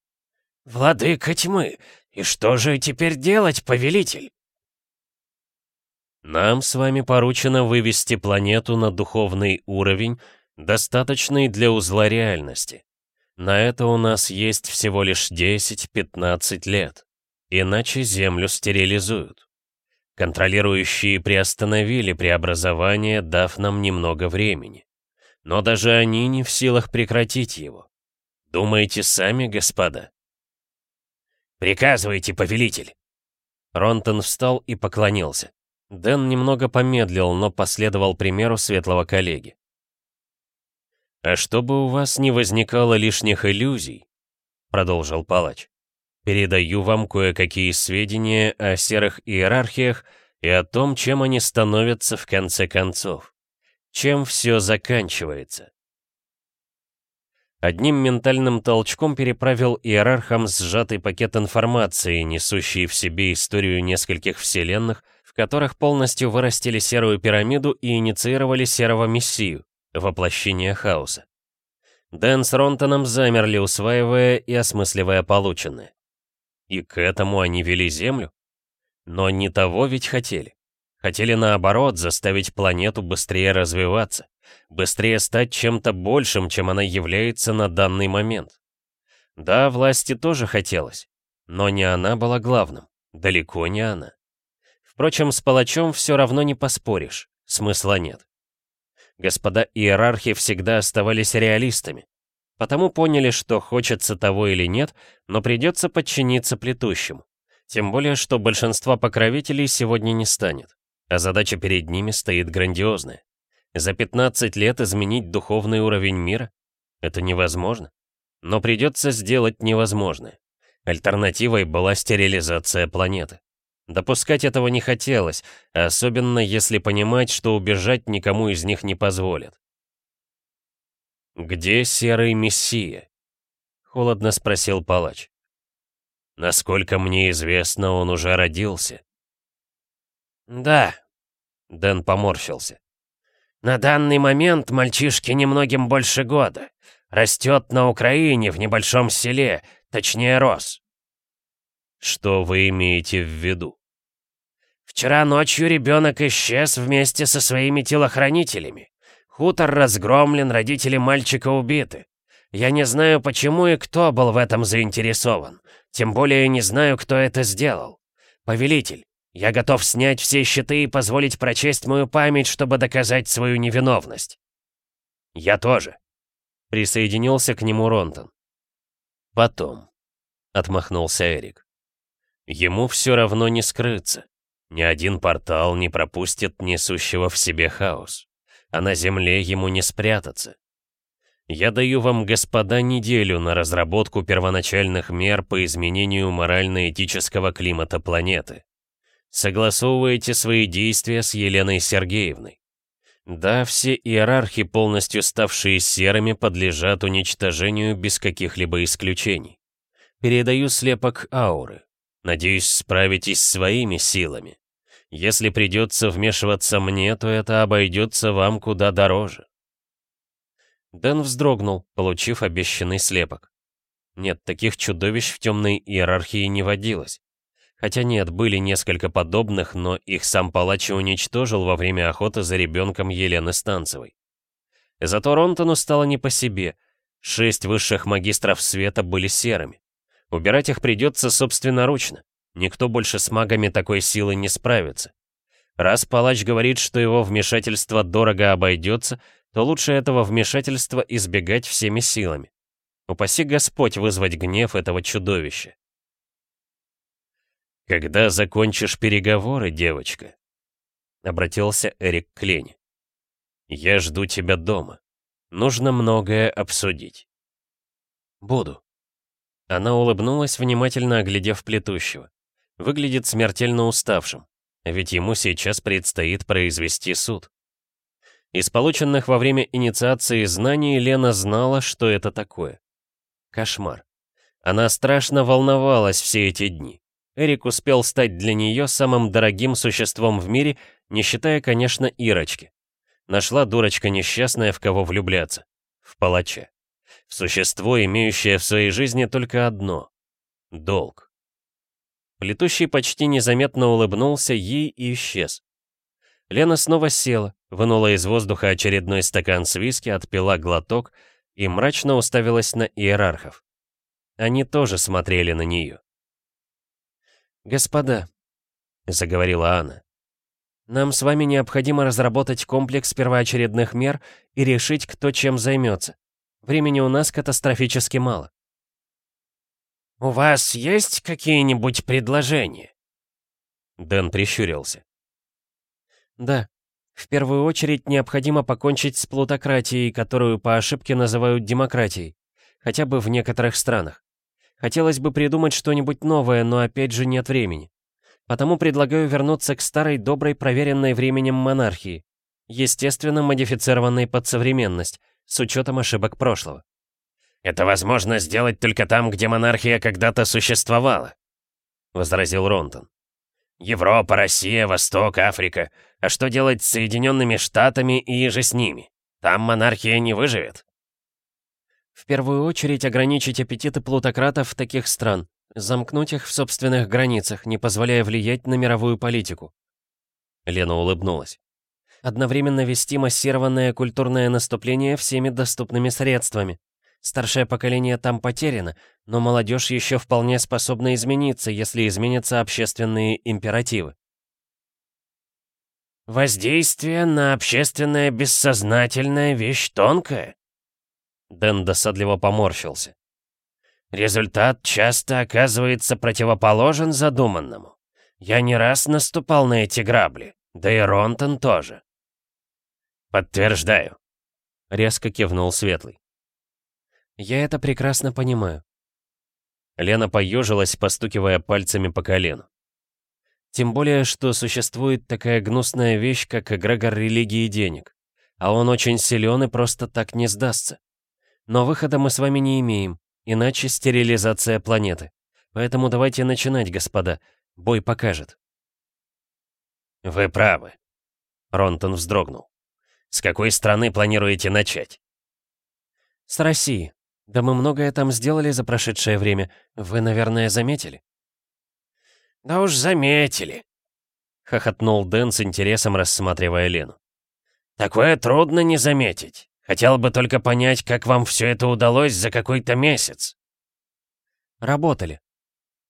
«Владыка тьмы, и что же теперь делать, повелитель?» Нам с вами поручено вывести планету на духовный уровень, достаточный для узла реальности. На это у нас есть всего лишь 10-15 лет. Иначе Землю стерилизуют. Контролирующие приостановили преобразование, дав нам немного времени. Но даже они не в силах прекратить его. Думаете сами, господа? «Приказывайте, повелитель!» Ронтон встал и поклонился. Дэн немного помедлил, но последовал примеру светлого коллеги. «А чтобы у вас не возникало лишних иллюзий», — продолжил палач, «передаю вам кое-какие сведения о серых иерархиях и о том, чем они становятся в конце концов. чем все заканчивается. Одним ментальным толчком переправил иерархам сжатый пакет информации, несущий в себе историю нескольких вселенных, в которых полностью вырастили серую пирамиду и инициировали серого мессию, воплощение хаоса. Дэн с Ронтоном замерли, усваивая и осмысливая полученное. И к этому они вели Землю? Но не того ведь хотели. Хотели наоборот заставить планету быстрее развиваться, быстрее стать чем-то большим, чем она является на данный момент. Да, власти тоже хотелось, но не она была главным, далеко не она. Впрочем, с палачом все равно не поспоришь, смысла нет. Господа иерархи всегда оставались реалистами, потому поняли, что хочется того или нет, но придется подчиниться плетущему. Тем более, что большинства покровителей сегодня не станет а задача перед ними стоит грандиозная. За 15 лет изменить духовный уровень мира? Это невозможно. Но придется сделать невозможное. Альтернативой была стерилизация планеты. Допускать этого не хотелось, особенно если понимать, что убежать никому из них не позволят. «Где серый мессия?» — холодно спросил палач. «Насколько мне известно, он уже родился». «Да», — Дэн поморщился. «На данный момент мальчишке немногим больше года. Растет на Украине, в небольшом селе, точнее рос». «Что вы имеете в виду?» «Вчера ночью ребенок исчез вместе со своими телохранителями. Хутор разгромлен, родители мальчика убиты. Я не знаю, почему и кто был в этом заинтересован. Тем более не знаю, кто это сделал. Повелитель, я готов снять все щиты и позволить прочесть мою память, чтобы доказать свою невиновность. Я тоже. Присоединился к нему Ронтон. Потом. Отмахнулся Эрик. Ему все равно не скрыться. Ни один портал не пропустит несущего в себе хаос. А на земле ему не спрятаться. Я даю вам, господа, неделю на разработку первоначальных мер по изменению морально-этического климата планеты. Согласовываете свои действия с Еленой Сергеевной. Да, все иерархи, полностью ставшие серыми, подлежат уничтожению без каких-либо исключений. Передаю слепок ауры. Надеюсь, справитесь своими силами. Если придется вмешиваться мне, то это обойдется вам куда дороже. Дэн вздрогнул, получив обещанный слепок. Нет, таких чудовищ в темной иерархии не водилось. Хотя нет, были несколько подобных, но их сам палач уничтожил во время охоты за ребенком Елены Станцевой. Зато Ронтону стало не по себе. Шесть высших магистров света были серыми. Убирать их придется собственноручно. Никто больше с магами такой силы не справится. Раз палач говорит, что его вмешательство дорого обойдется, то лучше этого вмешательства избегать всеми силами. Упаси Господь вызвать гнев этого чудовища. «Когда закончишь переговоры, девочка?» Обратился Эрик к Лене. «Я жду тебя дома. Нужно многое обсудить». «Буду». Она улыбнулась, внимательно оглядев плетущего. Выглядит смертельно уставшим, ведь ему сейчас предстоит произвести суд. Из полученных во время инициации знаний Лена знала, что это такое. Кошмар. Она страшно волновалась все эти дни. Эрик успел стать для нее самым дорогим существом в мире, не считая, конечно, Ирочки. Нашла дурочка несчастная, в кого влюбляться. В палача. В существо, имеющее в своей жизни только одно — долг. Плетущий почти незаметно улыбнулся ей и исчез. Лена снова села, вынула из воздуха очередной стакан с виски, отпила глоток и мрачно уставилась на иерархов. Они тоже смотрели на нее. «Господа», — заговорила Анна, — «нам с вами необходимо разработать комплекс первоочередных мер и решить, кто чем займется. Времени у нас катастрофически мало». «У вас есть какие-нибудь предложения?» Дэн прищурился. «Да. В первую очередь необходимо покончить с плутократией, которую по ошибке называют демократией, хотя бы в некоторых странах. Хотелось бы придумать что-нибудь новое, но опять же нет времени. Потому предлагаю вернуться к старой, доброй, проверенной временем монархии. естественно, модифицированной под современность, с учетом ошибок прошлого. «Это возможно сделать только там, где монархия когда-то существовала», — возразил Ронтон. «Европа, Россия, Восток, Африка. А что делать с Соединенными Штатами и же с ними? Там монархия не выживет». В первую очередь ограничить аппетиты плутократов таких стран, замкнуть их в собственных границах, не позволяя влиять на мировую политику. Лена улыбнулась. Одновременно вести массированное культурное наступление всеми доступными средствами. Старшее поколение там потеряно, но молодежь еще вполне способна измениться, если изменятся общественные императивы. «Воздействие на общественное бессознательное вещь тонкая», Дэн досадливо поморщился. Результат часто оказывается противоположен задуманному. Я не раз наступал на эти грабли, да и Ронтон тоже. Подтверждаю. Резко кивнул Светлый. Я это прекрасно понимаю. Лена поежилась, постукивая пальцами по колену. Тем более, что существует такая гнусная вещь, как эгрегор религии денег. А он очень силен и просто так не сдастся. Но выхода мы с вами не имеем, иначе стерилизация планеты. Поэтому давайте начинать, господа. Бой покажет. Вы правы. Ронтон вздрогнул. С какой страны планируете начать? С России. Да мы многое там сделали за прошедшее время. Вы, наверное, заметили? Да уж заметили. Хохотнул Дэн с интересом, рассматривая Лену. Такое трудно не заметить. Хотел бы только понять, как вам все это удалось за какой-то месяц. Работали.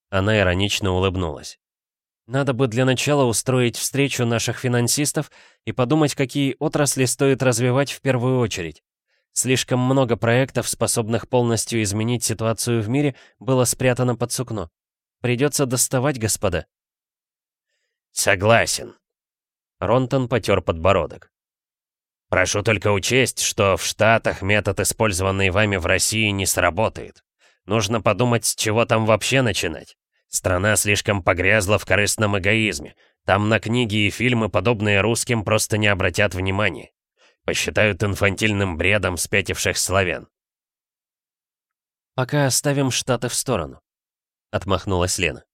Она иронично улыбнулась. Надо бы для начала устроить встречу наших финансистов и подумать, какие отрасли стоит развивать в первую очередь. Слишком много проектов, способных полностью изменить ситуацию в мире, было спрятано под сукно. Придется доставать, господа. Согласен. Ронтон потер подбородок. Прошу только учесть, что в Штатах метод, использованный вами в России, не сработает. Нужно подумать, с чего там вообще начинать. Страна слишком погрязла в корыстном эгоизме. Там на книги и фильмы, подобные русским, просто не обратят внимания. Посчитают инфантильным бредом спятивших славян. «Пока оставим Штаты в сторону», — отмахнулась Лена.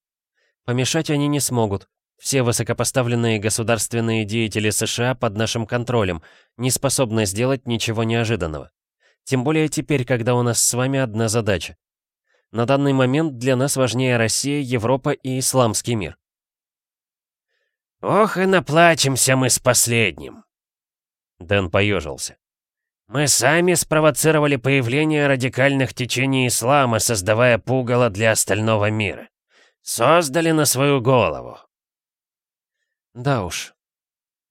«Помешать они не смогут, все высокопоставленные государственные деятели США под нашим контролем, не способны сделать ничего неожиданного. Тем более теперь, когда у нас с вами одна задача. На данный момент для нас важнее Россия, Европа и исламский мир. «Ох и наплачемся мы с последним!» Дэн поежился. «Мы сами спровоцировали появление радикальных течений ислама, создавая пугало для остального мира. Создали на свою голову. Да уж.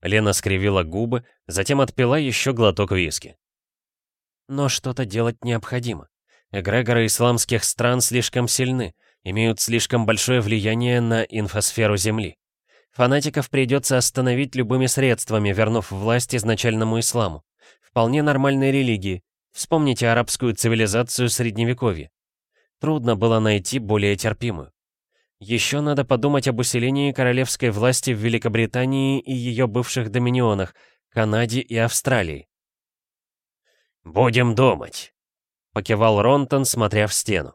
Лена скривила губы, затем отпила еще глоток виски. Но что-то делать необходимо. Эгрегоры исламских стран слишком сильны, имеют слишком большое влияние на инфосферу Земли. Фанатиков придется остановить любыми средствами, вернув власть изначальному исламу. Вполне нормальной религии. Вспомните арабскую цивилизацию Средневековья. Трудно было найти более терпимую. Еще надо подумать об усилении королевской власти в Великобритании и ее бывших доминионах, Канаде и Австралии. «Будем думать», — покивал Ронтон, смотря в стену.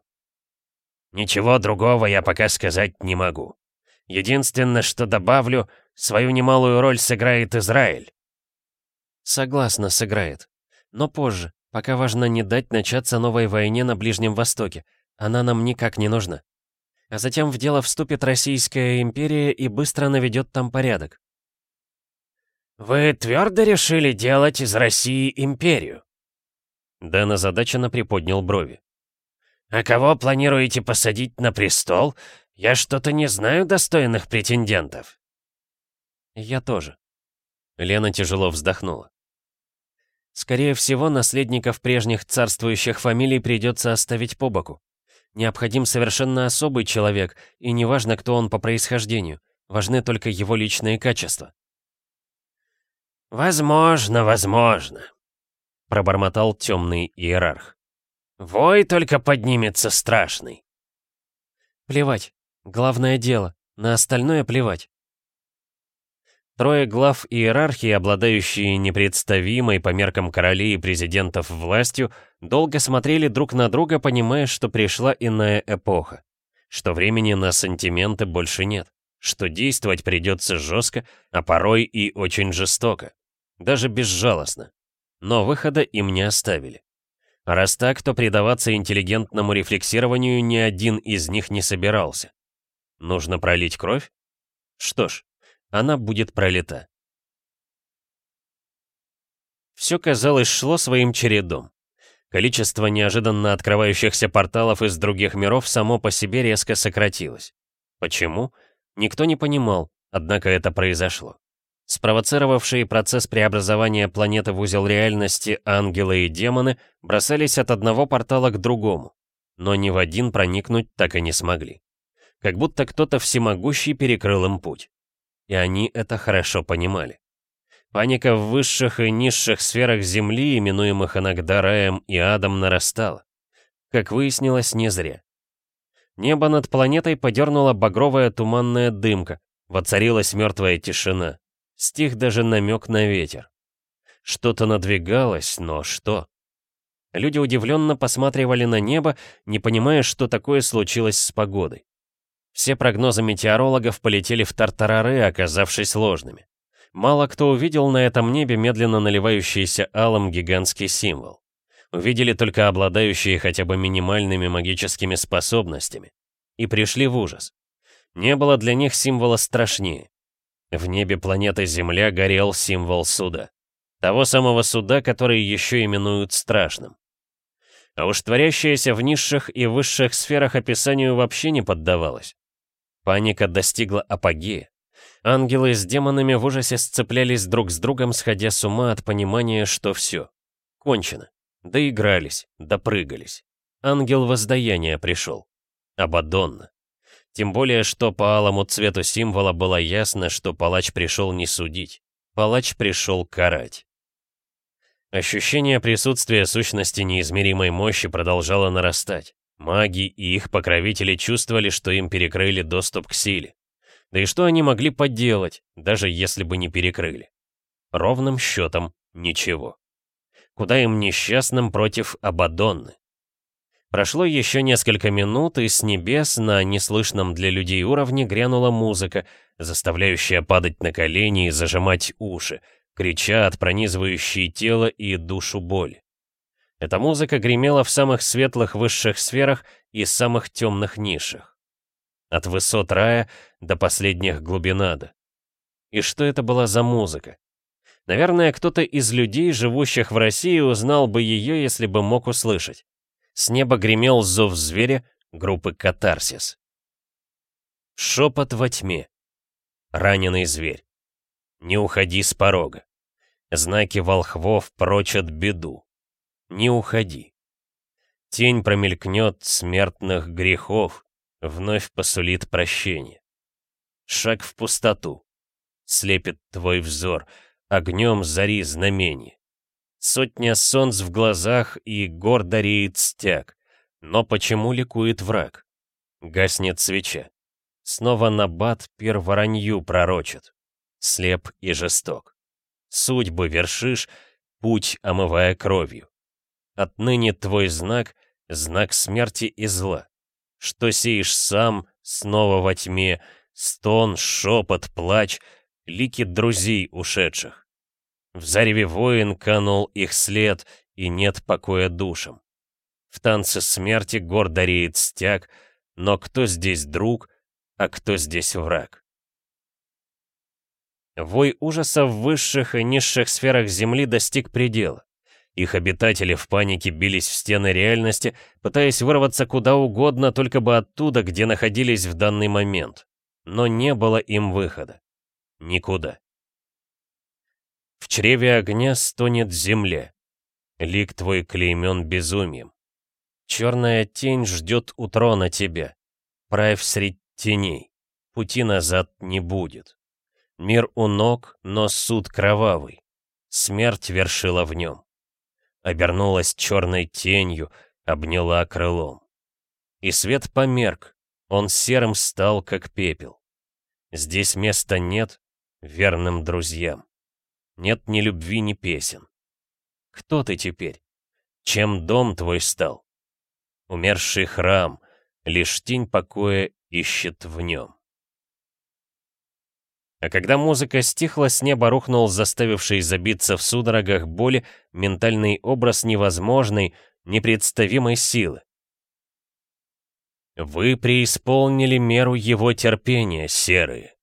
«Ничего другого я пока сказать не могу. Единственное, что добавлю, свою немалую роль сыграет Израиль». «Согласна, сыграет. Но позже, пока важно не дать начаться новой войне на Ближнем Востоке. Она нам никак не нужна» а затем в дело вступит Российская империя и быстро наведет там порядок. «Вы твердо решили делать из России империю?» Дэн озадаченно приподнял брови. «А кого планируете посадить на престол? Я что-то не знаю достойных претендентов». «Я тоже». Лена тяжело вздохнула. Скорее всего, наследников прежних царствующих фамилий придется оставить по боку. Необходим совершенно особый человек, и неважно, кто он по происхождению. Важны только его личные качества. «Возможно, возможно», — пробормотал темный иерарх. «Вой только поднимется страшный». «Плевать. Главное дело. На остальное плевать». Трое глав иерархии, обладающие непредставимой по меркам королей и президентов властью, долго смотрели друг на друга, понимая, что пришла иная эпоха, что времени на сантименты больше нет, что действовать придется жестко, а порой и очень жестоко, даже безжалостно. Но выхода им не оставили. Раз так, то предаваться интеллигентному рефлексированию ни один из них не собирался. Нужно пролить кровь? Что ж, она будет пролита. Все, казалось, шло своим чередом. Количество неожиданно открывающихся порталов из других миров само по себе резко сократилось. Почему? Никто не понимал, однако это произошло. Спровоцировавшие процесс преобразования планеты в узел реальности ангелы и демоны бросались от одного портала к другому, но ни в один проникнуть так и не смогли. Как будто кто-то всемогущий перекрыл им путь и они это хорошо понимали. Паника в высших и низших сферах Земли, именуемых иногда раем и адом, нарастала. Как выяснилось, не зря. Небо над планетой подернула багровая туманная дымка, воцарилась мертвая тишина. Стих даже намек на ветер. Что-то надвигалось, но что? Люди удивленно посматривали на небо, не понимая, что такое случилось с погодой. Все прогнозы метеорологов полетели в тартарары, оказавшись ложными. Мало кто увидел на этом небе медленно наливающийся алым гигантский символ. Увидели только обладающие хотя бы минимальными магическими способностями. И пришли в ужас. Не было для них символа страшнее. В небе планеты Земля горел символ суда. Того самого суда, который еще именуют страшным. А уж творящееся в низших и высших сферах описанию вообще не поддавалось. Паника достигла апогея. Ангелы с демонами в ужасе сцеплялись друг с другом, сходя с ума от понимания, что все. Кончено. Доигрались, допрыгались. Ангел воздаяния пришел. Абадонна. Тем более, что по алому цвету символа было ясно, что палач пришел не судить. Палач пришел карать. Ощущение присутствия сущности неизмеримой мощи продолжало нарастать. Маги и их покровители чувствовали, что им перекрыли доступ к силе. Да и что они могли поделать, даже если бы не перекрыли? Ровным счетом ничего. Куда им несчастным против Абадонны? Прошло еще несколько минут, и с небес на неслышном для людей уровне грянула музыка, заставляющая падать на колени и зажимать уши, крича от пронизывающей тело и душу боли. Эта музыка гремела в самых светлых высших сферах и самых темных нишах. От высот рая до последних глубин ада. И что это была за музыка? Наверное, кто-то из людей, живущих в России, узнал бы ее, если бы мог услышать. С неба гремел зов зверя группы «Катарсис». Шепот во тьме. Раненый зверь. Не уходи с порога. Знаки волхвов прочат беду не уходи. Тень промелькнет смертных грехов, вновь посулит прощение. Шаг в пустоту, слепит твой взор, огнем зари знамение. Сотня солнц в глазах и гордо реет стяг, но почему ликует враг? Гаснет свеча. Снова набат перворонью пророчит. Слеп и жесток. Судьбы вершишь, путь омывая кровью. Отныне твой знак — знак смерти и зла. Что сеешь сам, снова во тьме, стон, шепот, плач, лики друзей ушедших. В зареве воин канул их след, и нет покоя душам. В танце смерти гордо реет стяг, но кто здесь друг, а кто здесь враг? Вой ужаса в высших и низших сферах Земли достиг предела. Их обитатели в панике бились в стены реальности, пытаясь вырваться куда угодно, только бы оттуда, где находились в данный момент. Но не было им выхода. Никуда. В чреве огня стонет земля. Лик твой клеймен безумием. Черная тень ждет у трона тебя. Правь средь теней. Пути назад не будет. Мир у ног, но суд кровавый. Смерть вершила в нем обернулась черной тенью, обняла крылом. И свет померк, он серым стал, как пепел. Здесь места нет, верным друзьям. Нет ни любви, ни песен. Кто ты теперь? Чем дом твой стал? Умерший храм, лишь тень покоя ищет в нем. А когда музыка стихла, с неба рухнул заставивший забиться в судорогах боли ментальный образ невозможной, непредставимой силы. Вы преисполнили меру его терпения, серые.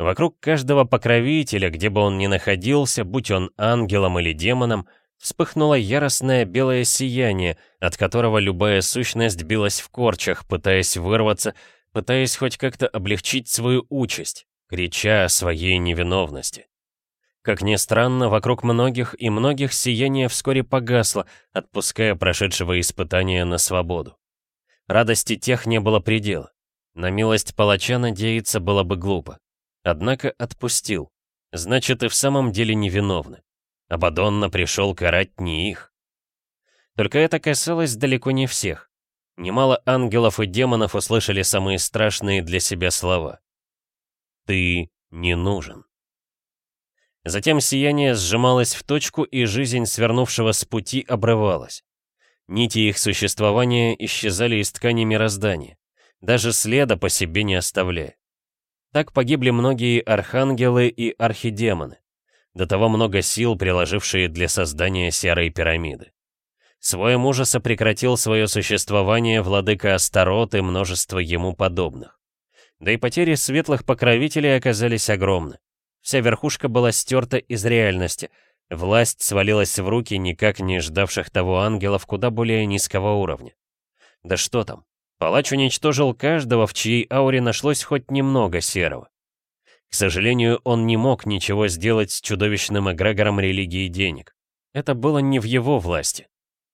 Вокруг каждого покровителя, где бы он ни находился, будь он ангелом или демоном, вспыхнуло яростное белое сияние, от которого любая сущность билась в корчах, пытаясь вырваться, пытаясь хоть как-то облегчить свою участь, крича о своей невиновности. Как ни странно, вокруг многих и многих сияние вскоре погасло, отпуская прошедшего испытания на свободу. Радости тех не было предела. На милость палача надеяться было бы глупо. Однако отпустил. Значит, и в самом деле невиновны. Абадонна пришел карать не их. Только это касалось далеко не всех. Немало ангелов и демонов услышали самые страшные для себя слова. «Ты не нужен». Затем сияние сжималось в точку, и жизнь свернувшего с пути обрывалась. Нити их существования исчезали из ткани мироздания, даже следа по себе не оставляя. Так погибли многие архангелы и архидемоны. До того много сил, приложившие для создания серой пирамиды. Своем ужаса прекратил свое существование владыка Астарот и множество ему подобных. Да и потери светлых покровителей оказались огромны. Вся верхушка была стерта из реальности — Власть свалилась в руки никак не ждавших того ангелов куда более низкого уровня. Да что там, палач уничтожил каждого, в чьей ауре нашлось хоть немного серого. К сожалению, он не мог ничего сделать с чудовищным эгрегором религии денег. Это было не в его власти.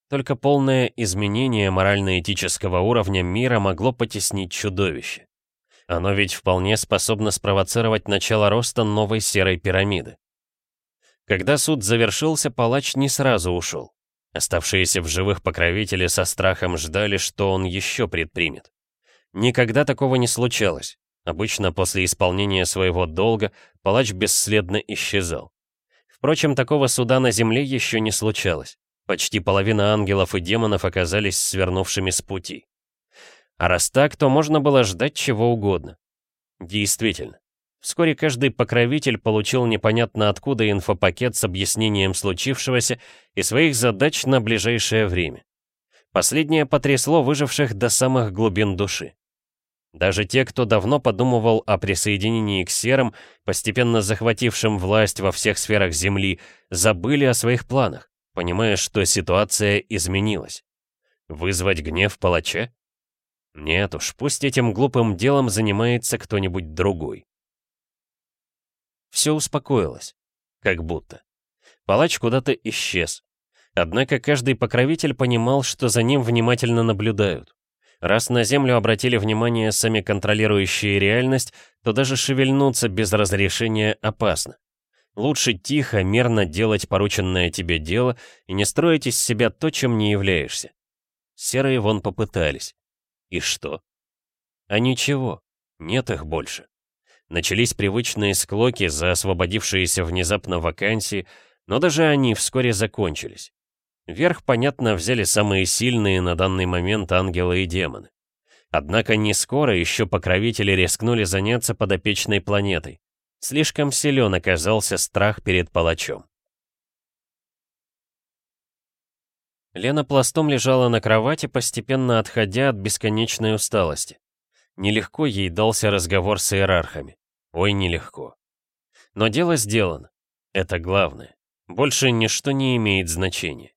Только полное изменение морально-этического уровня мира могло потеснить чудовище. Оно ведь вполне способно спровоцировать начало роста новой серой пирамиды. Когда суд завершился, палач не сразу ушел. Оставшиеся в живых покровители со страхом ждали, что он еще предпримет. Никогда такого не случалось. Обычно после исполнения своего долга палач бесследно исчезал. Впрочем, такого суда на земле еще не случалось. Почти половина ангелов и демонов оказались свернувшими с пути. А раз так, то можно было ждать чего угодно. Действительно, Вскоре каждый покровитель получил непонятно откуда инфопакет с объяснением случившегося и своих задач на ближайшее время. Последнее потрясло выживших до самых глубин души. Даже те, кто давно подумывал о присоединении к серым, постепенно захватившим власть во всех сферах Земли, забыли о своих планах, понимая, что ситуация изменилась. Вызвать гнев палача? Нет уж, пусть этим глупым делом занимается кто-нибудь другой. Все успокоилось. Как будто. Палач куда-то исчез. Однако каждый покровитель понимал, что за ним внимательно наблюдают. Раз на Землю обратили внимание сами контролирующие реальность, то даже шевельнуться без разрешения опасно. Лучше тихо, мирно делать порученное тебе дело и не строить из себя то, чем не являешься. Серые вон попытались. И что? А ничего, нет их больше. Начались привычные склоки за освободившиеся внезапно вакансии, но даже они вскоре закончились. Верх, понятно, взяли самые сильные на данный момент ангелы и демоны. Однако не скоро еще покровители рискнули заняться подопечной планетой. Слишком силен оказался страх перед палачом. Лена пластом лежала на кровати, постепенно отходя от бесконечной усталости. Нелегко ей дался разговор с иерархами. Ой, нелегко. Но дело сделано. Это главное. Больше ничто не имеет значения.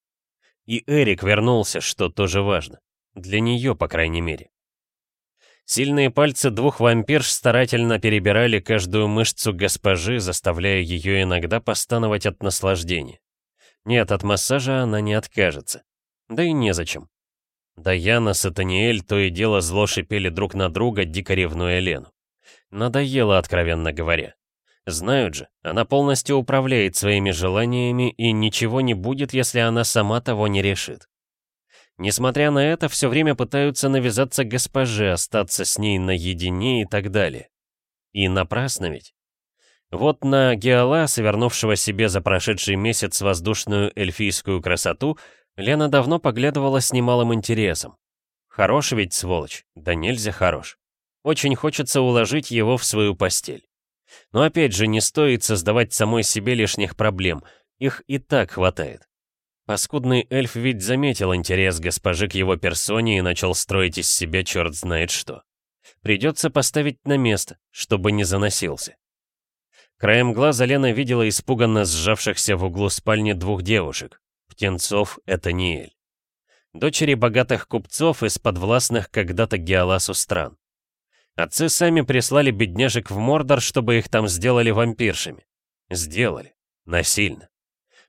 И Эрик вернулся, что тоже важно. Для нее, по крайней мере. Сильные пальцы двух вампирш старательно перебирали каждую мышцу госпожи, заставляя ее иногда постановать от наслаждения. Нет, от массажа она не откажется. Да и незачем. Даяна, Сатаниэль то и дело зло шипели друг на друга, дико ревнуя Лену. Надоело, откровенно говоря. Знают же, она полностью управляет своими желаниями, и ничего не будет, если она сама того не решит. Несмотря на это, все время пытаются навязаться госпоже, остаться с ней наедине и так далее. И напрасно ведь. Вот на Геола, совернувшего себе за прошедший месяц воздушную эльфийскую красоту, Лена давно поглядывала с немалым интересом. Хорош ведь сволочь, да нельзя хорош. Очень хочется уложить его в свою постель. Но опять же, не стоит создавать самой себе лишних проблем, их и так хватает. Паскудный эльф ведь заметил интерес госпожи к его персоне и начал строить из себя черт знает что. Придется поставить на место, чтобы не заносился. Краем глаза Лена видела испуганно сжавшихся в углу спальни двух девушек. Птенцов — это Ниэль. Дочери богатых купцов из подвластных когда-то Геоласу стран. Отцы сами прислали бедняжек в Мордор, чтобы их там сделали вампиршами. Сделали. Насильно.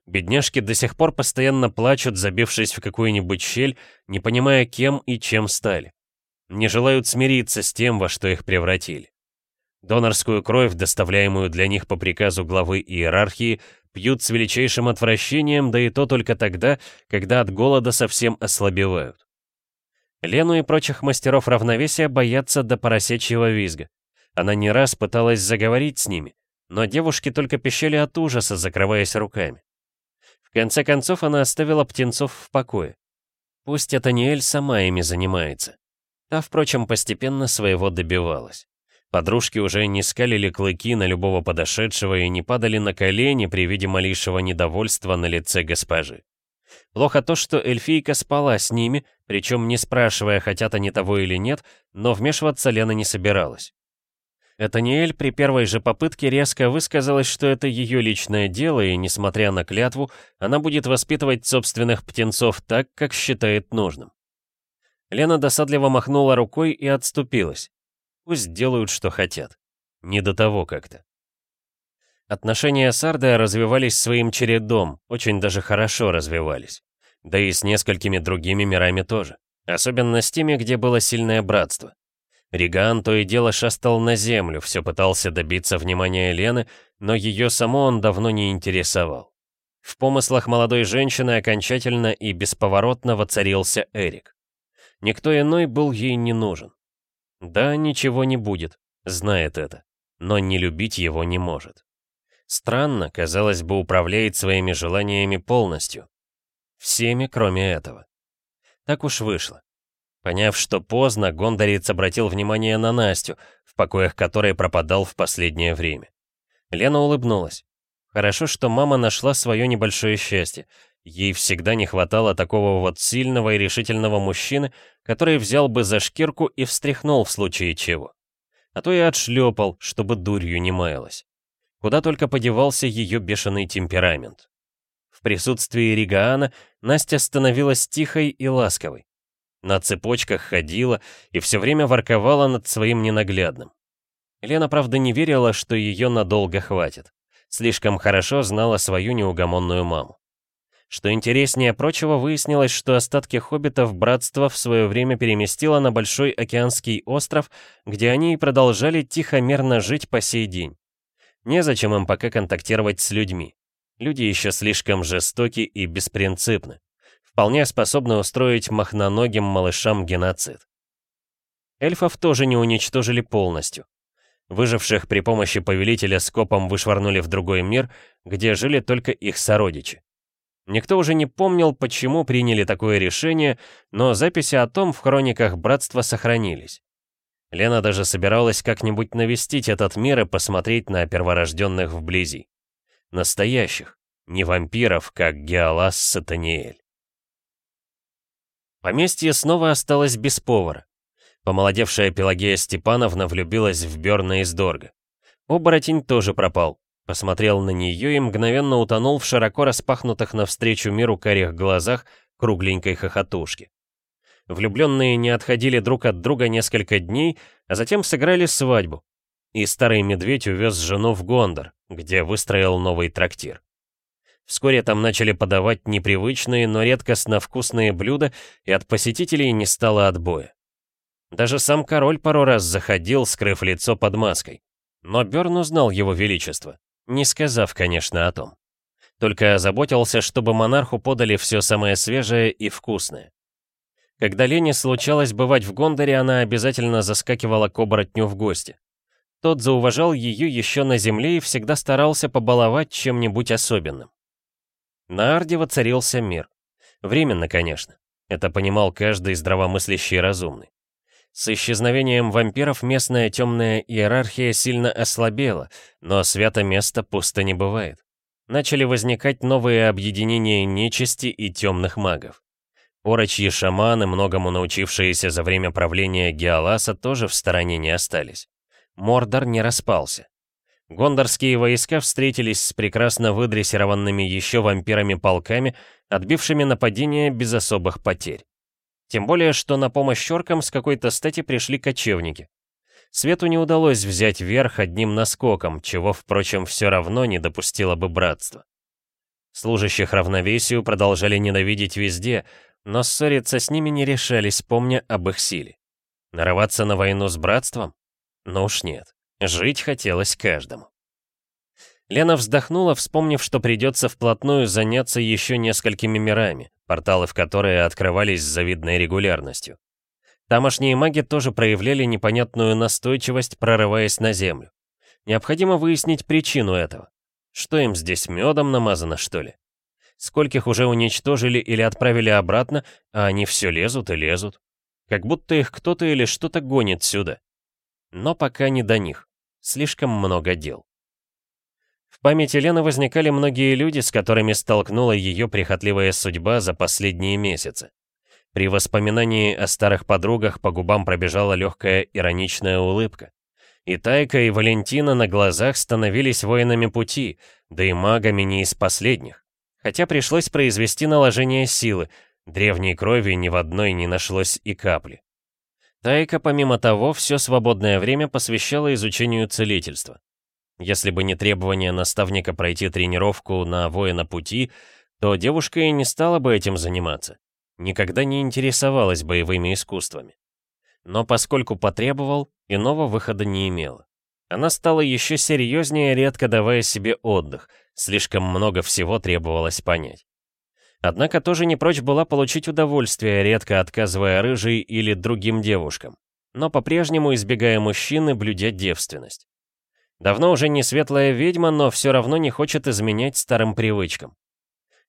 Бедняжки до сих пор постоянно плачут, забившись в какую-нибудь щель, не понимая, кем и чем стали. Не желают смириться с тем, во что их превратили. Донорскую кровь, доставляемую для них по приказу главы иерархии, пьют с величайшим отвращением, да и то только тогда, когда от голода совсем ослабевают. Лену и прочих мастеров равновесия боятся до поросячьего визга. Она не раз пыталась заговорить с ними, но девушки только пищали от ужаса, закрываясь руками. В конце концов она оставила птенцов в покое. Пусть это не Эль сама ими занимается. Та, впрочем, постепенно своего добивалась. Подружки уже не скалили клыки на любого подошедшего и не падали на колени при виде малейшего недовольства на лице госпожи. Плохо то, что эльфийка спала с ними, причем не спрашивая, хотят они того или нет, но вмешиваться Лена не собиралась. Этаниэль при первой же попытке резко высказалась, что это ее личное дело, и, несмотря на клятву, она будет воспитывать собственных птенцов так, как считает нужным. Лена досадливо махнула рукой и отступилась. Пусть делают, что хотят. Не до того как-то. Отношения с Ардой развивались своим чередом, очень даже хорошо развивались. Да и с несколькими другими мирами тоже. Особенно с теми, где было сильное братство. Риган то и дело шастал на землю, все пытался добиться внимания Лены, но ее само он давно не интересовал. В помыслах молодой женщины окончательно и бесповоротно воцарился Эрик. Никто иной был ей не нужен. Да, ничего не будет, знает это, но не любить его не может. Странно, казалось бы, управляет своими желаниями полностью. Всеми, кроме этого. Так уж вышло. Поняв, что поздно, Гондарец обратил внимание на Настю, в покоях которой пропадал в последнее время. Лена улыбнулась. Хорошо, что мама нашла свое небольшое счастье. Ей всегда не хватало такого вот сильного и решительного мужчины, который взял бы за шкирку и встряхнул в случае чего. А то и отшлепал, чтобы дурью не маялась. Куда только подевался ее бешеный темперамент. В присутствии Ригаана Настя становилась тихой и ласковой. На цепочках ходила и все время ворковала над своим ненаглядным. Лена, правда, не верила, что ее надолго хватит. Слишком хорошо знала свою неугомонную маму. Что интереснее прочего, выяснилось, что остатки хоббитов братство в свое время переместило на Большой океанский остров, где они и продолжали тихо-мирно жить по сей день. Незачем им пока контактировать с людьми. Люди еще слишком жестоки и беспринципны. Вполне способны устроить махноногим малышам геноцид. Эльфов тоже не уничтожили полностью. Выживших при помощи повелителя скопом вышвырнули в другой мир, где жили только их сородичи. Никто уже не помнил, почему приняли такое решение, но записи о том в хрониках братства сохранились. Лена даже собиралась как-нибудь навестить этот мир и посмотреть на перворожденных вблизи. Настоящих, не вампиров, как Геолас Сатаниэль. Поместье снова осталось без повара. Помолодевшая Пелагея Степановна влюбилась в Берна из Дорга. Оборотень тоже пропал. Посмотрел на нее и мгновенно утонул в широко распахнутых навстречу миру карих глазах кругленькой хохотушки. Влюбленные не отходили друг от друга несколько дней, а затем сыграли свадьбу. И старый медведь увез жену в Гондор, где выстроил новый трактир. Вскоре там начали подавать непривычные, но редкостно вкусные блюда, и от посетителей не стало отбоя. Даже сам король пару раз заходил, скрыв лицо под маской. Но Бёрн узнал его величество не сказав, конечно, о том. Только озаботился, чтобы монарху подали все самое свежее и вкусное. Когда Лене случалось бывать в Гондоре, она обязательно заскакивала к оборотню в гости. Тот зауважал ее еще на земле и всегда старался побаловать чем-нибудь особенным. На Арде воцарился мир. Временно, конечно. Это понимал каждый здравомыслящий и разумный. С исчезновением вампиров местная темная иерархия сильно ослабела, но свято место пусто не бывает. Начали возникать новые объединения нечисти и темных магов. Порочьи шаманы, многому научившиеся за время правления Геоласа, тоже в стороне не остались. Мордор не распался. Гондорские войска встретились с прекрасно выдрессированными еще вампирами-полками, отбившими нападение без особых потерь. Тем более, что на помощь оркам с какой-то стати пришли кочевники. Свету не удалось взять верх одним наскоком, чего, впрочем, все равно не допустило бы братство. Служащих равновесию продолжали ненавидеть везде, но ссориться с ними не решались, помня об их силе. Нарываться на войну с братством? Ну уж нет. Жить хотелось каждому. Лена вздохнула, вспомнив, что придется вплотную заняться еще несколькими мирами, порталы в которые открывались с завидной регулярностью. Тамошние маги тоже проявляли непонятную настойчивость, прорываясь на Землю. Необходимо выяснить причину этого. Что им здесь медом намазано, что ли? Скольких уже уничтожили или отправили обратно, а они все лезут и лезут. Как будто их кто-то или что-то гонит сюда. Но пока не до них. Слишком много дел. В памяти Лены возникали многие люди, с которыми столкнула ее прихотливая судьба за последние месяцы. При воспоминании о старых подругах по губам пробежала легкая ироничная улыбка. И Тайка, и Валентина на глазах становились воинами пути, да и магами не из последних. Хотя пришлось произвести наложение силы, древней крови ни в одной не нашлось и капли. Тайка, помимо того, все свободное время посвящала изучению целительства. Если бы не требование наставника пройти тренировку на воина пути, то девушка и не стала бы этим заниматься. Никогда не интересовалась боевыми искусствами. Но поскольку потребовал, иного выхода не имела. Она стала еще серьезнее, редко давая себе отдых, слишком много всего требовалось понять. Однако тоже не прочь была получить удовольствие, редко отказывая рыжей или другим девушкам, но по-прежнему избегая мужчины, блюдя девственность. Давно уже не светлая ведьма, но все равно не хочет изменять старым привычкам.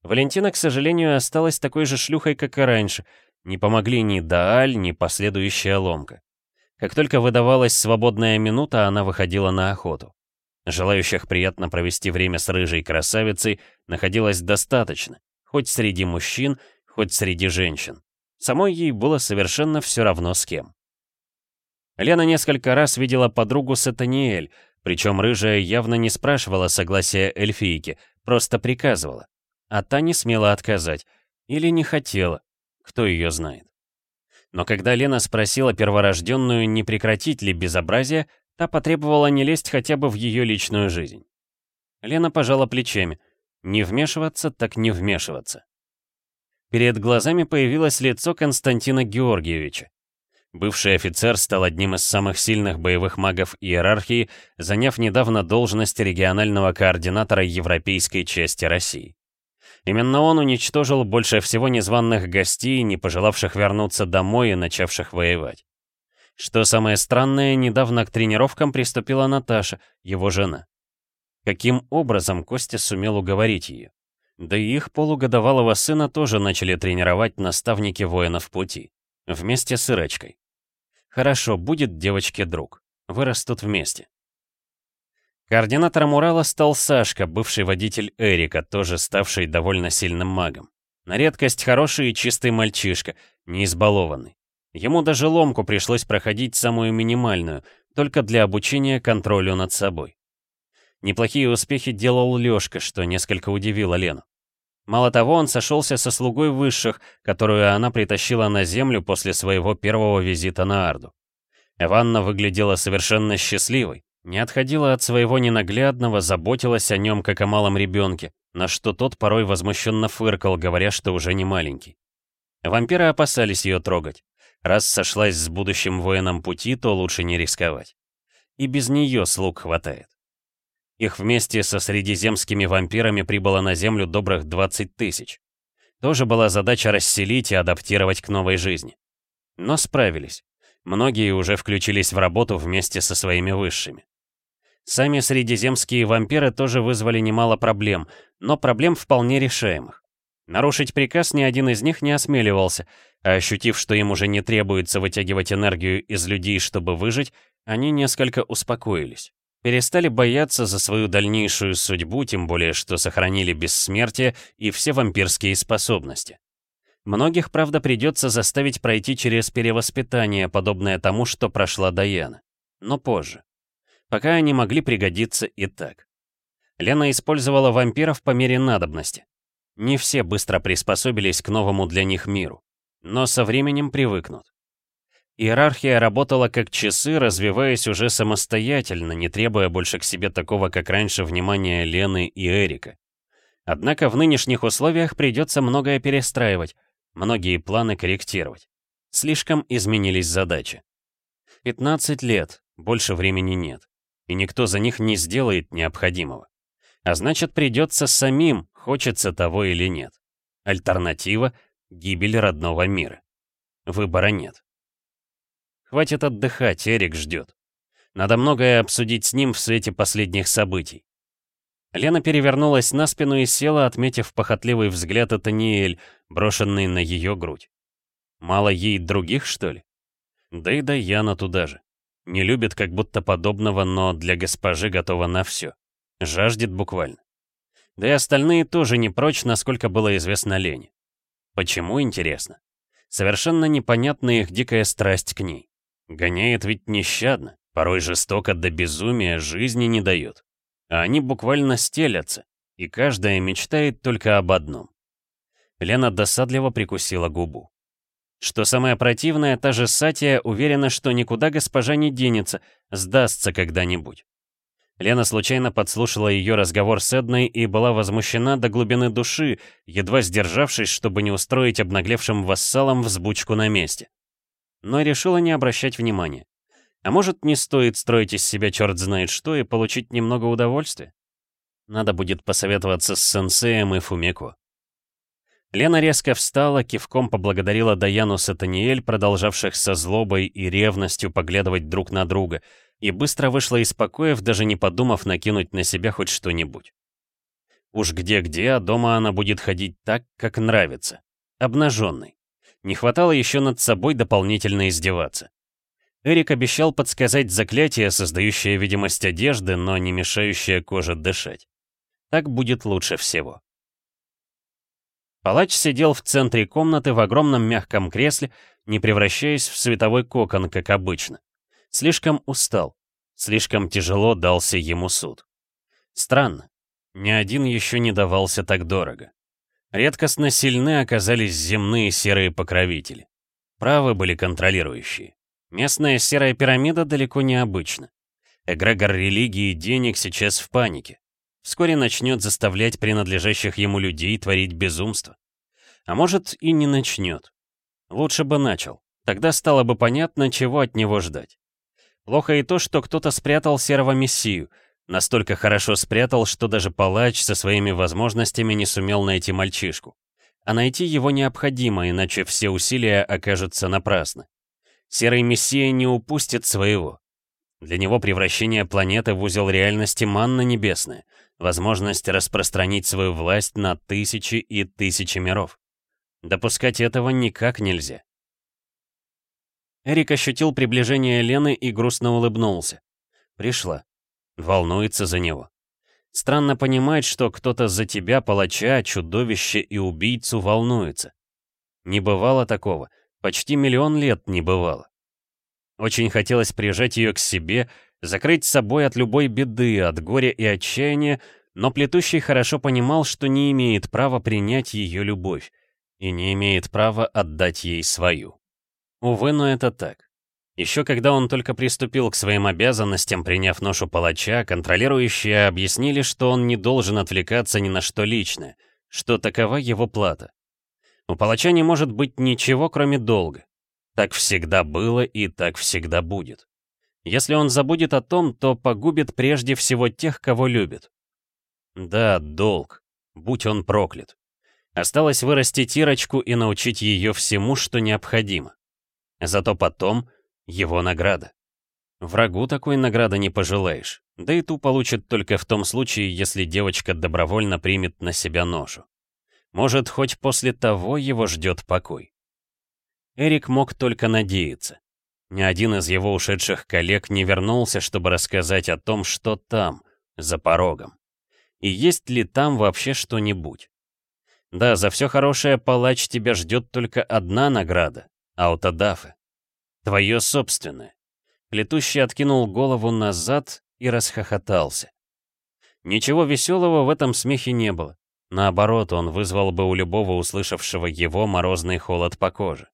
Валентина, к сожалению, осталась такой же шлюхой, как и раньше. Не помогли ни Дааль, ни последующая ломка. Как только выдавалась свободная минута, она выходила на охоту. Желающих приятно провести время с рыжей красавицей находилось достаточно, хоть среди мужчин, хоть среди женщин. Самой ей было совершенно все равно с кем. Лена несколько раз видела подругу Сатаниэль, причем рыжая явно не спрашивала согласия эльфийки, просто приказывала. А та не смела отказать. Или не хотела. Кто ее знает. Но когда Лена спросила перворожденную, не прекратить ли безобразие, та потребовала не лезть хотя бы в ее личную жизнь. Лена пожала плечами. Не вмешиваться, так не вмешиваться. Перед глазами появилось лицо Константина Георгиевича. Бывший офицер стал одним из самых сильных боевых магов иерархии, заняв недавно должность регионального координатора европейской части России. Именно он уничтожил больше всего незваных гостей, не пожелавших вернуться домой и начавших воевать. Что самое странное, недавно к тренировкам приступила Наташа, его жена. Каким образом Костя сумел уговорить ее? Да и их полугодовалого сына тоже начали тренировать наставники воинов пути. Вместе с Ирочкой. Хорошо, будет девочке друг. Вырастут вместе. Координатором Урала стал Сашка, бывший водитель Эрика, тоже ставший довольно сильным магом. На редкость хороший и чистый мальчишка, не избалованный. Ему даже ломку пришлось проходить самую минимальную, только для обучения контролю над собой. Неплохие успехи делал Лёшка, что несколько удивило Лену. Мало того, он сошелся со слугой высших, которую она притащила на землю после своего первого визита на Арду. Эванна выглядела совершенно счастливой, не отходила от своего ненаглядного, заботилась о нем, как о малом ребенке, на что тот порой возмущенно фыркал, говоря, что уже не маленький. Вампиры опасались ее трогать. Раз сошлась с будущим воином пути, то лучше не рисковать. И без нее слуг хватает. Их вместе со средиземскими вампирами прибыло на Землю добрых 20 тысяч. Тоже была задача расселить и адаптировать к новой жизни. Но справились. Многие уже включились в работу вместе со своими высшими. Сами средиземские вампиры тоже вызвали немало проблем, но проблем вполне решаемых. Нарушить приказ ни один из них не осмеливался, а ощутив, что им уже не требуется вытягивать энергию из людей, чтобы выжить, они несколько успокоились. Перестали бояться за свою дальнейшую судьбу, тем более что сохранили бессмертие и все вампирские способности. Многих, правда, придется заставить пройти через перевоспитание, подобное тому, что прошла Даяна. Но позже. Пока они могли пригодиться и так. Лена использовала вампиров по мере надобности. Не все быстро приспособились к новому для них миру, но со временем привыкнут. Иерархия работала как часы, развиваясь уже самостоятельно, не требуя больше к себе такого, как раньше, внимания Лены и Эрика. Однако в нынешних условиях придется многое перестраивать, многие планы корректировать. Слишком изменились задачи. 15 лет, больше времени нет, и никто за них не сделает необходимого. А значит, придется самим, хочется того или нет. Альтернатива — гибель родного мира. Выбора нет. Хватит отдыхать, Эрик ждет. Надо многое обсудить с ним в свете последних событий. Лена перевернулась на спину и села, отметив похотливый взгляд Атаниэль, брошенный на ее грудь. Мало ей других, что ли? Да и Даяна туда же. Не любит как будто подобного, но для госпожи готова на все. Жаждет буквально. Да и остальные тоже не прочь, насколько было известно Лене. Почему, интересно? Совершенно непонятна их дикая страсть к ней. Гоняет ведь нещадно, порой жестоко до безумия, жизни не дает. А они буквально стелятся, и каждая мечтает только об одном. Лена досадливо прикусила губу. Что самое противное, та же Сатия уверена, что никуда госпожа не денется, сдастся когда-нибудь. Лена случайно подслушала ее разговор с Эдной и была возмущена до глубины души, едва сдержавшись, чтобы не устроить обнаглевшим вассалам взбучку на месте но решила не обращать внимания. А может, не стоит строить из себя черт знает что и получить немного удовольствия? Надо будет посоветоваться с сенсеем и Фумико. Лена резко встала, кивком поблагодарила Даяну Сатаниэль, продолжавших со злобой и ревностью поглядывать друг на друга, и быстро вышла из покоев, даже не подумав накинуть на себя хоть что-нибудь. Уж где-где, а дома она будет ходить так, как нравится. Обнаженной. Не хватало еще над собой дополнительно издеваться. Эрик обещал подсказать заклятие, создающее видимость одежды, но не мешающее коже дышать. Так будет лучше всего. Палач сидел в центре комнаты в огромном мягком кресле, не превращаясь в световой кокон, как обычно. Слишком устал, слишком тяжело дался ему суд. Странно, ни один еще не давался так дорого. Редкостно сильны оказались земные серые покровители. Правы были контролирующие. Местная серая пирамида далеко не обычна. Эгрегор религии и денег сейчас в панике. Вскоре начнет заставлять принадлежащих ему людей творить безумство. А может и не начнет. Лучше бы начал. Тогда стало бы понятно, чего от него ждать. Плохо и то, что кто-то спрятал серого мессию, Настолько хорошо спрятал, что даже палач со своими возможностями не сумел найти мальчишку. А найти его необходимо, иначе все усилия окажутся напрасны. Серый Мессия не упустит своего. Для него превращение планеты в узел реальности манна небесная, возможность распространить свою власть на тысячи и тысячи миров. Допускать этого никак нельзя. Эрик ощутил приближение Лены и грустно улыбнулся. Пришла. Волнуется за него. Странно понимать, что кто-то за тебя, палача, чудовище и убийцу волнуется. Не бывало такого. Почти миллион лет не бывало. Очень хотелось прижать ее к себе, закрыть собой от любой беды, от горя и отчаяния, но плетущий хорошо понимал, что не имеет права принять ее любовь и не имеет права отдать ей свою. Увы, но это так. Еще когда он только приступил к своим обязанностям, приняв ношу палача, контролирующие объяснили, что он не должен отвлекаться ни на что личное, что такова его плата. У палача не может быть ничего, кроме долга. Так всегда было и так всегда будет. Если он забудет о том, то погубит прежде всего тех, кого любит. Да, долг. Будь он проклят. Осталось вырастить Ирочку и научить ее всему, что необходимо. Зато потом его награда. Врагу такой награды не пожелаешь, Да и ту получит только в том случае, если девочка добровольно примет на себя ношу. Может, хоть после того его ждет покой. Эрик мог только надеяться. Ни один из его ушедших коллег не вернулся, чтобы рассказать о том, что там, за порогом. И есть ли там вообще что-нибудь. Да, за все хорошее, палач, тебя ждет только одна награда — аутодафы. Твое собственное. Плетущий откинул голову назад и расхохотался. Ничего веселого в этом смехе не было. Наоборот, он вызвал бы у любого услышавшего его морозный холод по коже.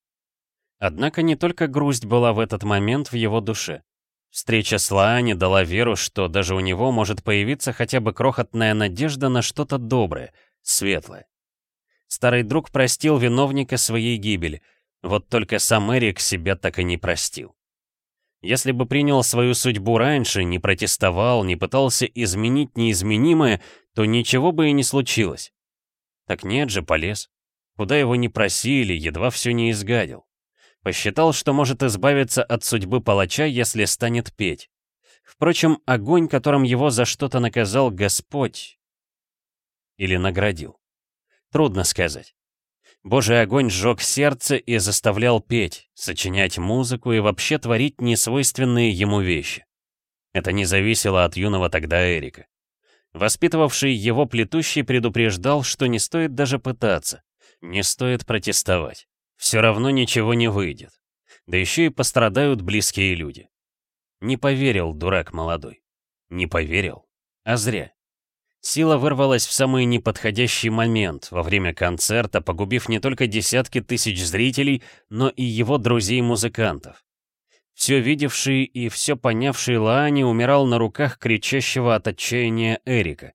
Однако не только грусть была в этот момент в его душе. Встреча с Лаани дала веру, что даже у него может появиться хотя бы крохотная надежда на что-то доброе, светлое. Старый друг простил виновника своей гибели, вот только сам Эрик себя так и не простил. Если бы принял свою судьбу раньше, не протестовал, не пытался изменить неизменимое, то ничего бы и не случилось. Так нет же, полез. Куда его не просили, едва все не изгадил. Посчитал, что может избавиться от судьбы палача, если станет петь. Впрочем, огонь, которым его за что-то наказал Господь, или наградил. Трудно сказать. Божий огонь сжег сердце и заставлял петь, сочинять музыку и вообще творить несвойственные ему вещи. Это не зависело от юного тогда Эрика. Воспитывавший его плетущий предупреждал, что не стоит даже пытаться, не стоит протестовать. Все равно ничего не выйдет. Да еще и пострадают близкие люди. Не поверил дурак молодой. Не поверил. А зря. Сила вырвалась в самый неподходящий момент, во время концерта, погубив не только десятки тысяч зрителей, но и его друзей-музыкантов. Все видевший и все понявший Лаани умирал на руках кричащего от отчаяния Эрика.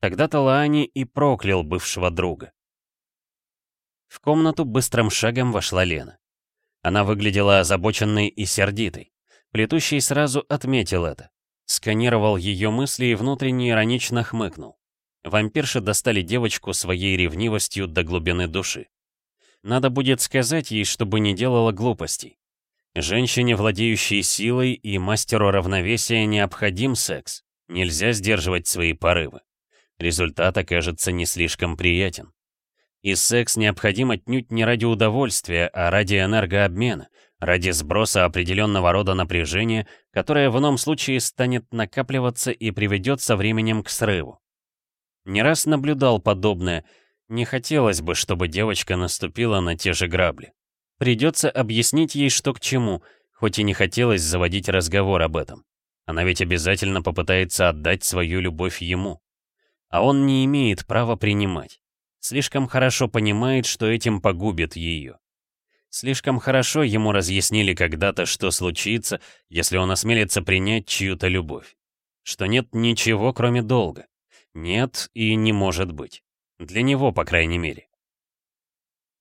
Тогда-то Лаани и проклял бывшего друга. В комнату быстрым шагом вошла Лена. Она выглядела озабоченной и сердитой. Плетущий сразу отметил это. Сканировал ее мысли и внутренне иронично хмыкнул. Вампирши достали девочку своей ревнивостью до глубины души. Надо будет сказать ей, чтобы не делала глупостей. Женщине, владеющей силой и мастеру равновесия, необходим секс. Нельзя сдерживать свои порывы. Результат окажется не слишком приятен. И секс необходим отнюдь не ради удовольствия, а ради энергообмена, ради сброса определенного рода напряжения, которое в ином случае станет накапливаться и приведет со временем к срыву. Не раз наблюдал подобное, не хотелось бы, чтобы девочка наступила на те же грабли. Придется объяснить ей, что к чему, хоть и не хотелось заводить разговор об этом. Она ведь обязательно попытается отдать свою любовь ему. А он не имеет права принимать. Слишком хорошо понимает, что этим погубит ее. Слишком хорошо ему разъяснили когда-то, что случится, если он осмелится принять чью-то любовь. Что нет ничего, кроме долга. Нет и не может быть. Для него, по крайней мере.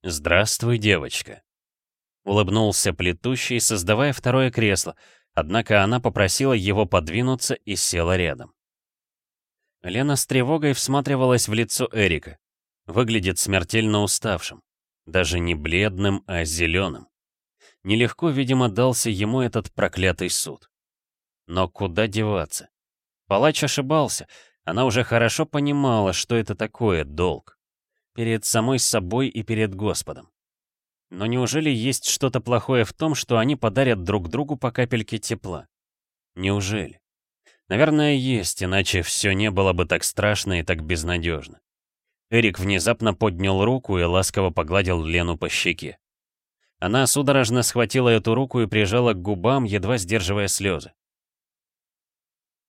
«Здравствуй, девочка», — улыбнулся плетущий, создавая второе кресло, однако она попросила его подвинуться и села рядом. Лена с тревогой всматривалась в лицо Эрика. Выглядит смертельно уставшим. Даже не бледным, а зеленым. Нелегко, видимо, дался ему этот проклятый суд. Но куда деваться? Палач ошибался. Она уже хорошо понимала, что это такое долг. Перед самой собой и перед Господом. Но неужели есть что-то плохое в том, что они подарят друг другу по капельке тепла? Неужели? Наверное, есть, иначе все не было бы так страшно и так безнадежно. Эрик внезапно поднял руку и ласково погладил Лену по щеке. Она судорожно схватила эту руку и прижала к губам, едва сдерживая слезы.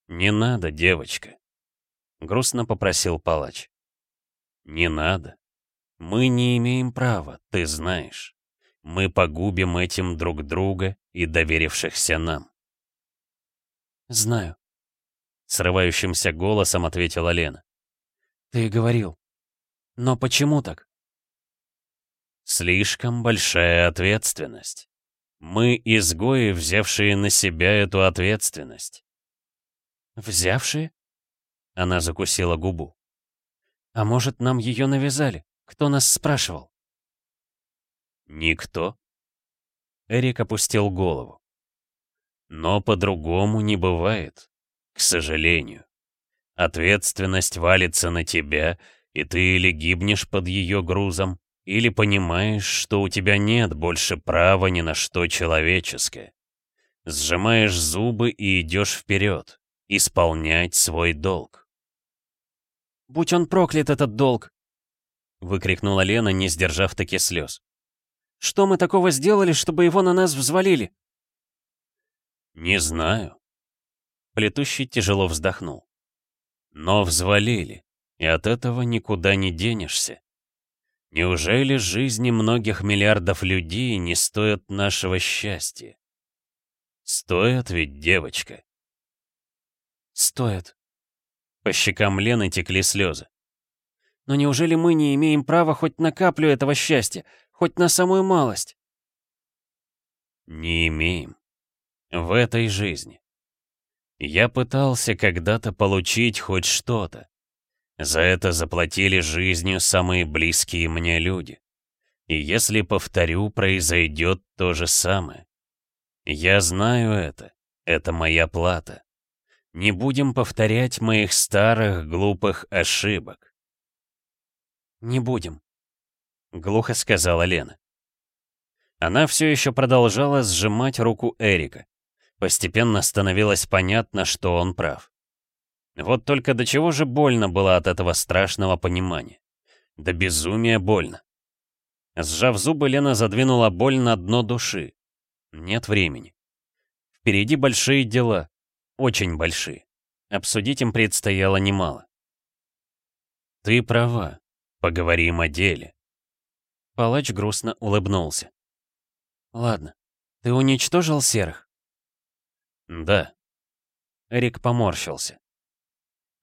«Не надо, девочка», — грустно попросил палач. «Не надо. Мы не имеем права, ты знаешь. Мы погубим этим друг друга и доверившихся нам». «Знаю», — срывающимся голосом ответила Лена. «Ты говорил. Но почему так? Слишком большая ответственность. Мы изгои, взявшие на себя эту ответственность. Взявшие? Она закусила губу. А может, нам ее навязали? Кто нас спрашивал? Никто. Эрик опустил голову. Но по-другому не бывает. к сожалению. Ответственность валится на тебя, и ты или гибнешь под ее грузом, или понимаешь, что у тебя нет больше права ни на что человеческое. Сжимаешь зубы и идешь вперед, исполнять свой долг. «Будь он проклят, этот долг!» — выкрикнула Лена, не сдержав таки слез. «Что мы такого сделали, чтобы его на нас взвалили?» «Не знаю». Плетущий тяжело вздохнул. «Но взвалили, и от этого никуда не денешься. Неужели жизни многих миллиардов людей не стоят нашего счастья? Стоят ведь, девочка?» «Стоят». По щекам Лены текли слезы. «Но неужели мы не имеем права хоть на каплю этого счастья, хоть на самую малость?» «Не имеем. В этой жизни. Я пытался когда-то получить хоть что-то. За это заплатили жизнью самые близкие мне люди. И если повторю, произойдет то же самое. Я знаю это. Это моя плата. Не будем повторять моих старых глупых ошибок. «Не будем», — глухо сказала Лена. Она все еще продолжала сжимать руку Эрика. Постепенно становилось понятно, что он прав. Вот только до чего же больно было от этого страшного понимания. До безумия больно. Сжав зубы, Лена задвинула боль на дно души. Нет времени. Впереди большие дела. Очень большие. Обсудить им предстояло немало. «Ты права. Поговорим о деле». Палач грустно улыбнулся. «Ладно. Ты уничтожил серых?» «Да». Эрик поморщился.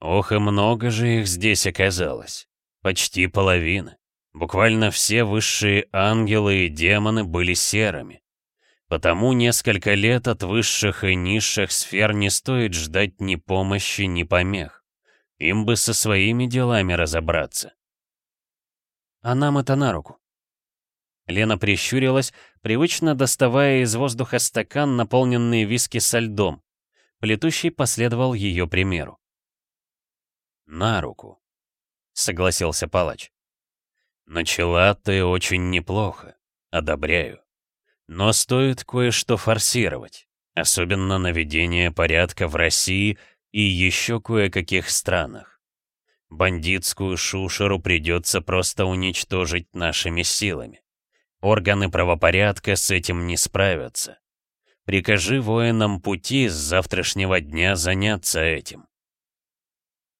Ох, и много же их здесь оказалось. Почти половина. Буквально все высшие ангелы и демоны были серыми. Потому несколько лет от высших и низших сфер не стоит ждать ни помощи, ни помех. Им бы со своими делами разобраться. А нам это на руку. Лена прищурилась, привычно доставая из воздуха стакан, наполненный виски со льдом. Плетущий последовал ее примеру. «На руку», — согласился палач. «Начала ты очень неплохо, одобряю. Но стоит кое-что форсировать, особенно наведение порядка в России и еще кое-каких странах. Бандитскую шушеру придется просто уничтожить нашими силами. Органы правопорядка с этим не справятся. Прикажи воинам пути с завтрашнего дня заняться этим.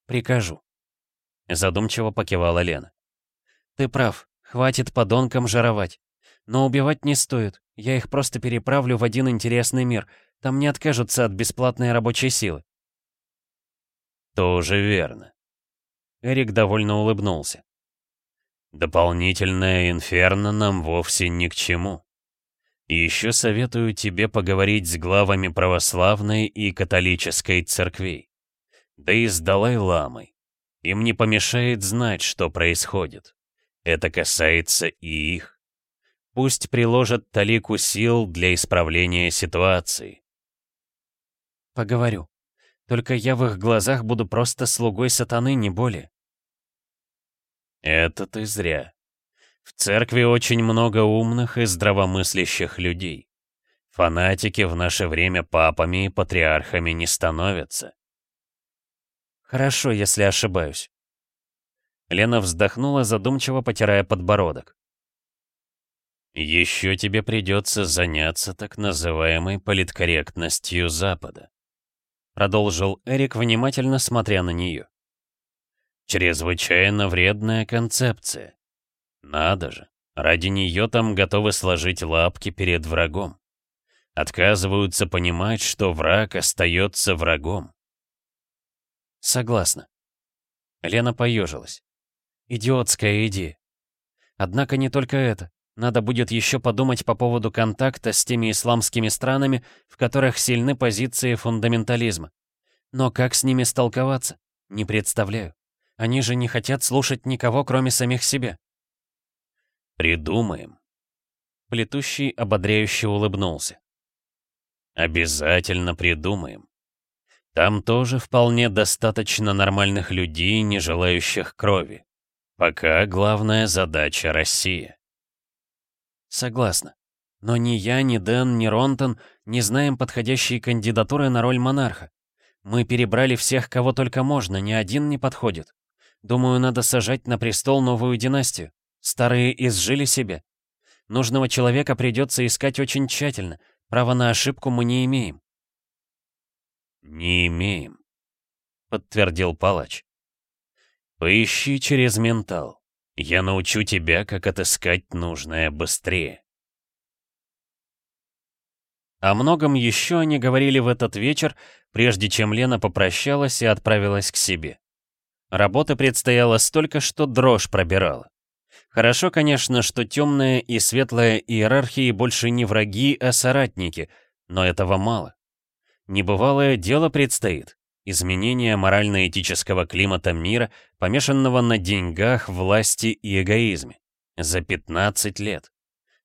«Прикажу». Задумчиво покивала Лена. «Ты прав, хватит подонкам жаровать. Но убивать не стоит, я их просто переправлю в один интересный мир. Там не откажутся от бесплатной рабочей силы». «Тоже верно». Эрик довольно улыбнулся. «Дополнительное инферно нам вовсе ни к чему. Еще советую тебе поговорить с главами православной и католической церквей. Да и с Далай-ламой. Им не помешает знать, что происходит. Это касается и их. Пусть приложат талику сил для исправления ситуации. Поговорю. Только я в их глазах буду просто слугой сатаны, не более. Это ты зря. В церкви очень много умных и здравомыслящих людей. Фанатики в наше время папами и патриархами не становятся. Хорошо, если ошибаюсь. Лена вздохнула, задумчиво потирая подбородок. «Еще тебе придется заняться так называемой политкорректностью Запада», продолжил Эрик, внимательно смотря на нее. «Чрезвычайно вредная концепция. Надо же, ради нее там готовы сложить лапки перед врагом. Отказываются понимать, что враг остается врагом. Согласна. Лена поежилась. Идиотская идея. Однако не только это. Надо будет еще подумать по поводу контакта с теми исламскими странами, в которых сильны позиции фундаментализма. Но как с ними столковаться? Не представляю. Они же не хотят слушать никого, кроме самих себя. «Придумаем». Плетущий ободряюще улыбнулся. «Обязательно придумаем. Там тоже вполне достаточно нормальных людей, не желающих крови. Пока главная задача — Россия. Согласна. Но ни я, ни Дэн, ни Ронтон не знаем подходящей кандидатуры на роль монарха. Мы перебрали всех, кого только можно, ни один не подходит. Думаю, надо сажать на престол новую династию. Старые изжили себе. Нужного человека придется искать очень тщательно. Права на ошибку мы не имеем. «Не имеем», — подтвердил палач. «Поищи через ментал. Я научу тебя, как отыскать нужное быстрее». О многом еще они говорили в этот вечер, прежде чем Лена попрощалась и отправилась к себе. Работы предстояло столько, что дрожь пробирала. Хорошо, конечно, что темная и светлая иерархии больше не враги, а соратники, но этого мало. Небывалое дело предстоит. Изменение морально-этического климата мира, помешанного на деньгах, власти и эгоизме. За 15 лет.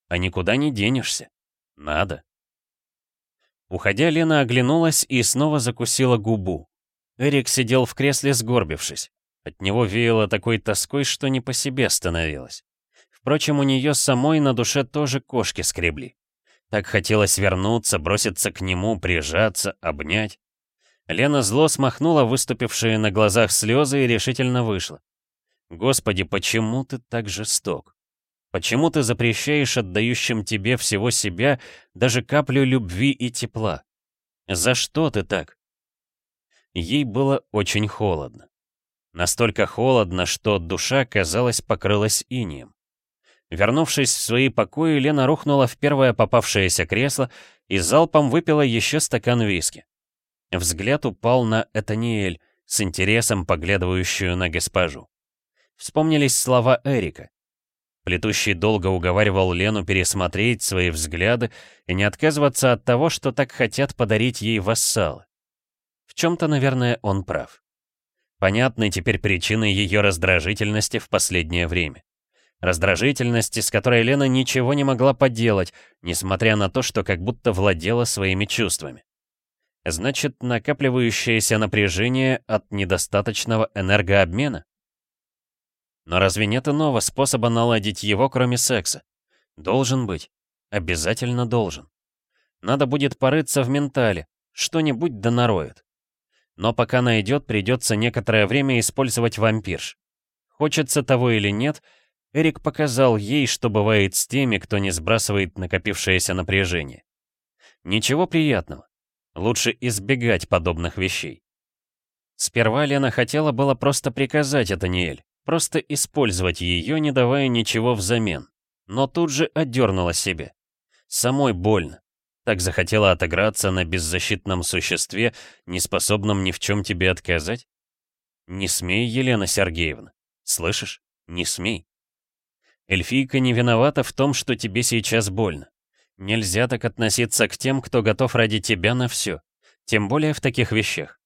А никуда не денешься. Надо. Уходя, Лена оглянулась и снова закусила губу. Эрик сидел в кресле, сгорбившись. От него веяло такой тоской, что не по себе становилось. Впрочем, у нее самой на душе тоже кошки скребли. Так хотелось вернуться, броситься к нему, прижаться, обнять. Лена зло смахнула выступившие на глазах слезы и решительно вышла. «Господи, почему ты так жесток? Почему ты запрещаешь отдающим тебе всего себя даже каплю любви и тепла? За что ты так?» Ей было очень холодно. Настолько холодно, что душа, казалось, покрылась инием. Вернувшись в свои покои, Лена рухнула в первое попавшееся кресло и залпом выпила еще стакан виски. Взгляд упал на Этаниэль, с интересом поглядывающую на госпожу. Вспомнились слова Эрика. Плетущий долго уговаривал Лену пересмотреть свои взгляды и не отказываться от того, что так хотят подарить ей вассалы. В чем-то, наверное, он прав. Понятны теперь причины ее раздражительности в последнее время. Раздражительности, с которой Лена ничего не могла поделать, несмотря на то, что как будто владела своими чувствами. Значит, накапливающееся напряжение от недостаточного энергообмена? Но разве нет иного способа наладить его, кроме секса? Должен быть. Обязательно должен. Надо будет порыться в ментале, что-нибудь да. Но пока найдет, придется некоторое время использовать вампирш. Хочется того или нет — Эрик показал ей, что бывает с теми, кто не сбрасывает накопившееся напряжение. Ничего приятного. Лучше избегать подобных вещей. Сперва Лена хотела было просто приказать это Ниэль, просто использовать ее, не давая ничего взамен. Но тут же отдернула себе. Самой больно. Так захотела отыграться на беззащитном существе, не способном ни в чем тебе отказать? Не смей, Елена Сергеевна. Слышишь? Не смей. Эльфийка не виновата в том, что тебе сейчас больно. Нельзя так относиться к тем, кто готов ради тебя на все. Тем более в таких вещах.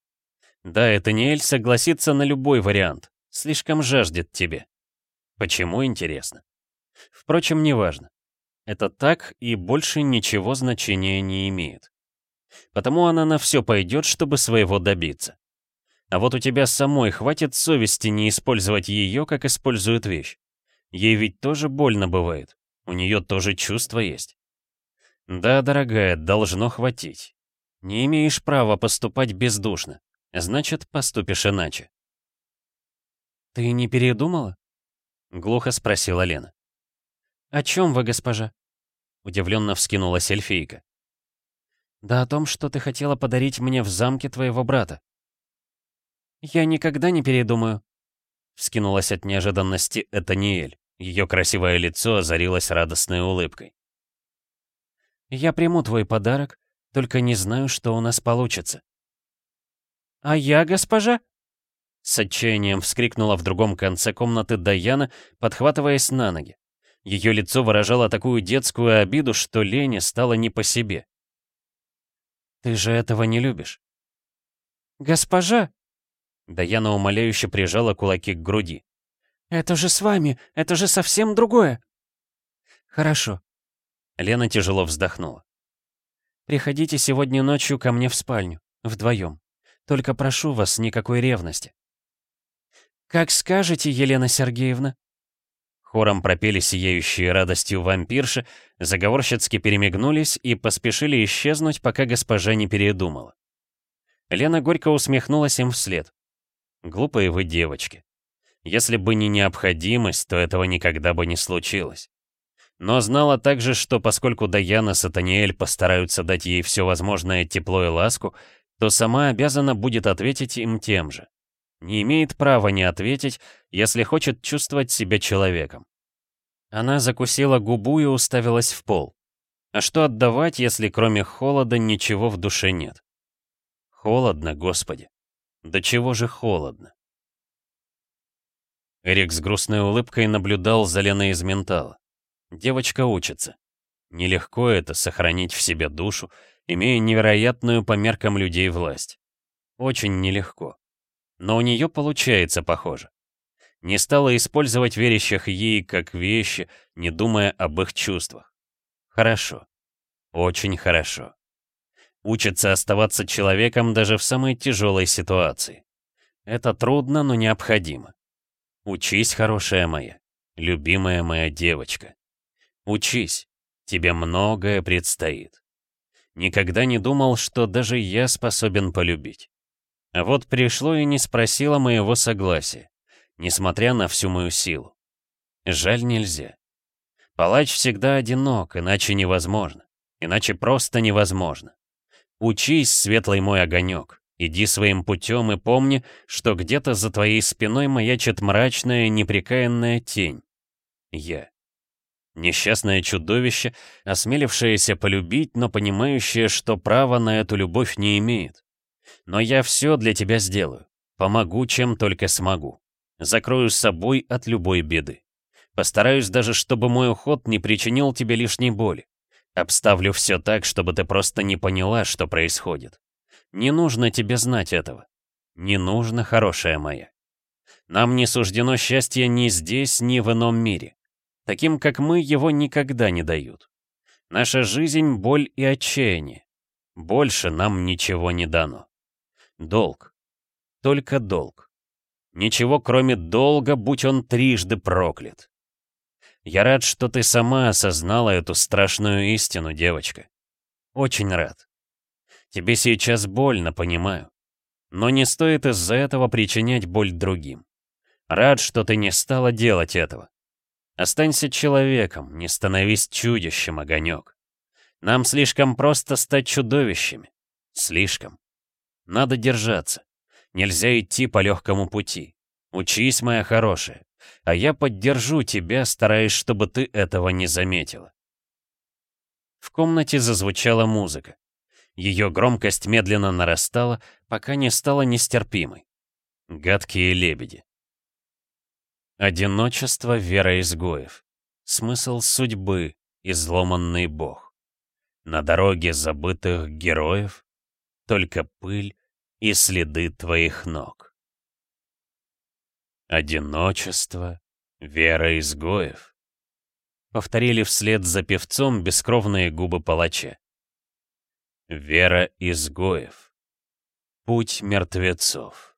Да, это не Эль согласится на любой вариант. Слишком жаждет тебе. Почему, интересно? Впрочем, неважно. Это так и больше ничего значения не имеет. Потому она на все пойдет, чтобы своего добиться. А вот у тебя самой хватит совести не использовать ее, как используют вещь. Ей ведь тоже больно бывает. У нее тоже чувства есть. Да, дорогая, должно хватить. Не имеешь права поступать бездушно. Значит, поступишь иначе. «Ты не передумала?» — глухо спросила Лена. «О чем вы, госпожа?» — удивленно вскинулась эльфийка. «Да о том, что ты хотела подарить мне в замке твоего брата». «Я никогда не передумаю», — вскинулась от неожиданности Этаниэль. Ее красивое лицо озарилось радостной улыбкой. «Я приму твой подарок, только не знаю, что у нас получится». «А я, госпожа?» С отчаянием вскрикнула в другом конце комнаты Даяна, подхватываясь на ноги. Ее лицо выражало такую детскую обиду, что Лене стало не по себе. «Ты же этого не любишь». «Госпожа!» Даяна умоляюще прижала кулаки к груди. «Это же с вами! Это же совсем другое!» «Хорошо». Лена тяжело вздохнула. «Приходите сегодня ночью ко мне в спальню. Вдвоем. Только прошу вас, никакой ревности». «Как скажете, Елена Сергеевна», Хором пропели сияющие радостью вампирши, заговорщицки перемигнулись и поспешили исчезнуть, пока госпожа не передумала. Лена горько усмехнулась им вслед. «Глупые вы девочки. Если бы не необходимость, то этого никогда бы не случилось. Но знала также, что поскольку Даяна и Сатаниэль постараются дать ей все возможное тепло и ласку, то сама обязана будет ответить им тем же не имеет права не ответить, если хочет чувствовать себя человеком. Она закусила губу и уставилась в пол. А что отдавать, если кроме холода ничего в душе нет? Холодно, Господи. Да чего же холодно? Эрик с грустной улыбкой наблюдал за Леной из ментала. Девочка учится. Нелегко это сохранить в себе душу, имея невероятную по меркам людей власть. Очень нелегко. Но у нее получается, похоже. Не стала использовать верящих ей как вещи, не думая об их чувствах. Хорошо. Очень хорошо. Учится оставаться человеком даже в самой тяжелой ситуации. Это трудно, но необходимо. Учись, хорошая моя, любимая моя девочка. Учись, тебе многое предстоит. Никогда не думал, что даже я способен полюбить. А вот пришло и не спросило моего согласия, несмотря на всю мою силу. Жаль нельзя. Палач всегда одинок, иначе невозможно. Иначе просто невозможно. Учись, светлый мой огонек. Иди своим путем и помни, что где-то за твоей спиной маячит мрачная, непрекаянная тень. Я. Несчастное чудовище, осмелившееся полюбить, но понимающее, что права на эту любовь не имеет. Но я все для тебя сделаю. Помогу, чем только смогу. Закрою с собой от любой беды. Постараюсь даже, чтобы мой уход не причинил тебе лишней боли. Обставлю все так, чтобы ты просто не поняла, что происходит. Не нужно тебе знать этого. Не нужно, хорошая моя. Нам не суждено счастье ни здесь, ни в ином мире. Таким, как мы, его никогда не дают. Наша жизнь — боль и отчаяние. Больше нам ничего не дано. Долг. Только долг. Ничего кроме долга, будь он трижды проклят. Я рад, что ты сама осознала эту страшную истину, девочка. Очень рад. Тебе сейчас больно, понимаю. Но не стоит из-за этого причинять боль другим. Рад, что ты не стала делать этого. Останься человеком, не становись чудищем, огонек. Нам слишком просто стать чудовищами. Слишком. Надо держаться. Нельзя идти по легкому пути. Учись, моя хорошая. А я поддержу тебя, стараясь, чтобы ты этого не заметила. В комнате зазвучала музыка. Ее громкость медленно нарастала, пока не стала нестерпимой. Гадкие лебеди. Одиночество вера изгоев. Смысл судьбы, изломанный бог. На дороге забытых героев только пыль и следы твоих ног. Одиночество, вера изгоев. Повторили вслед за певцом бескровные губы палача. Вера изгоев. Путь мертвецов.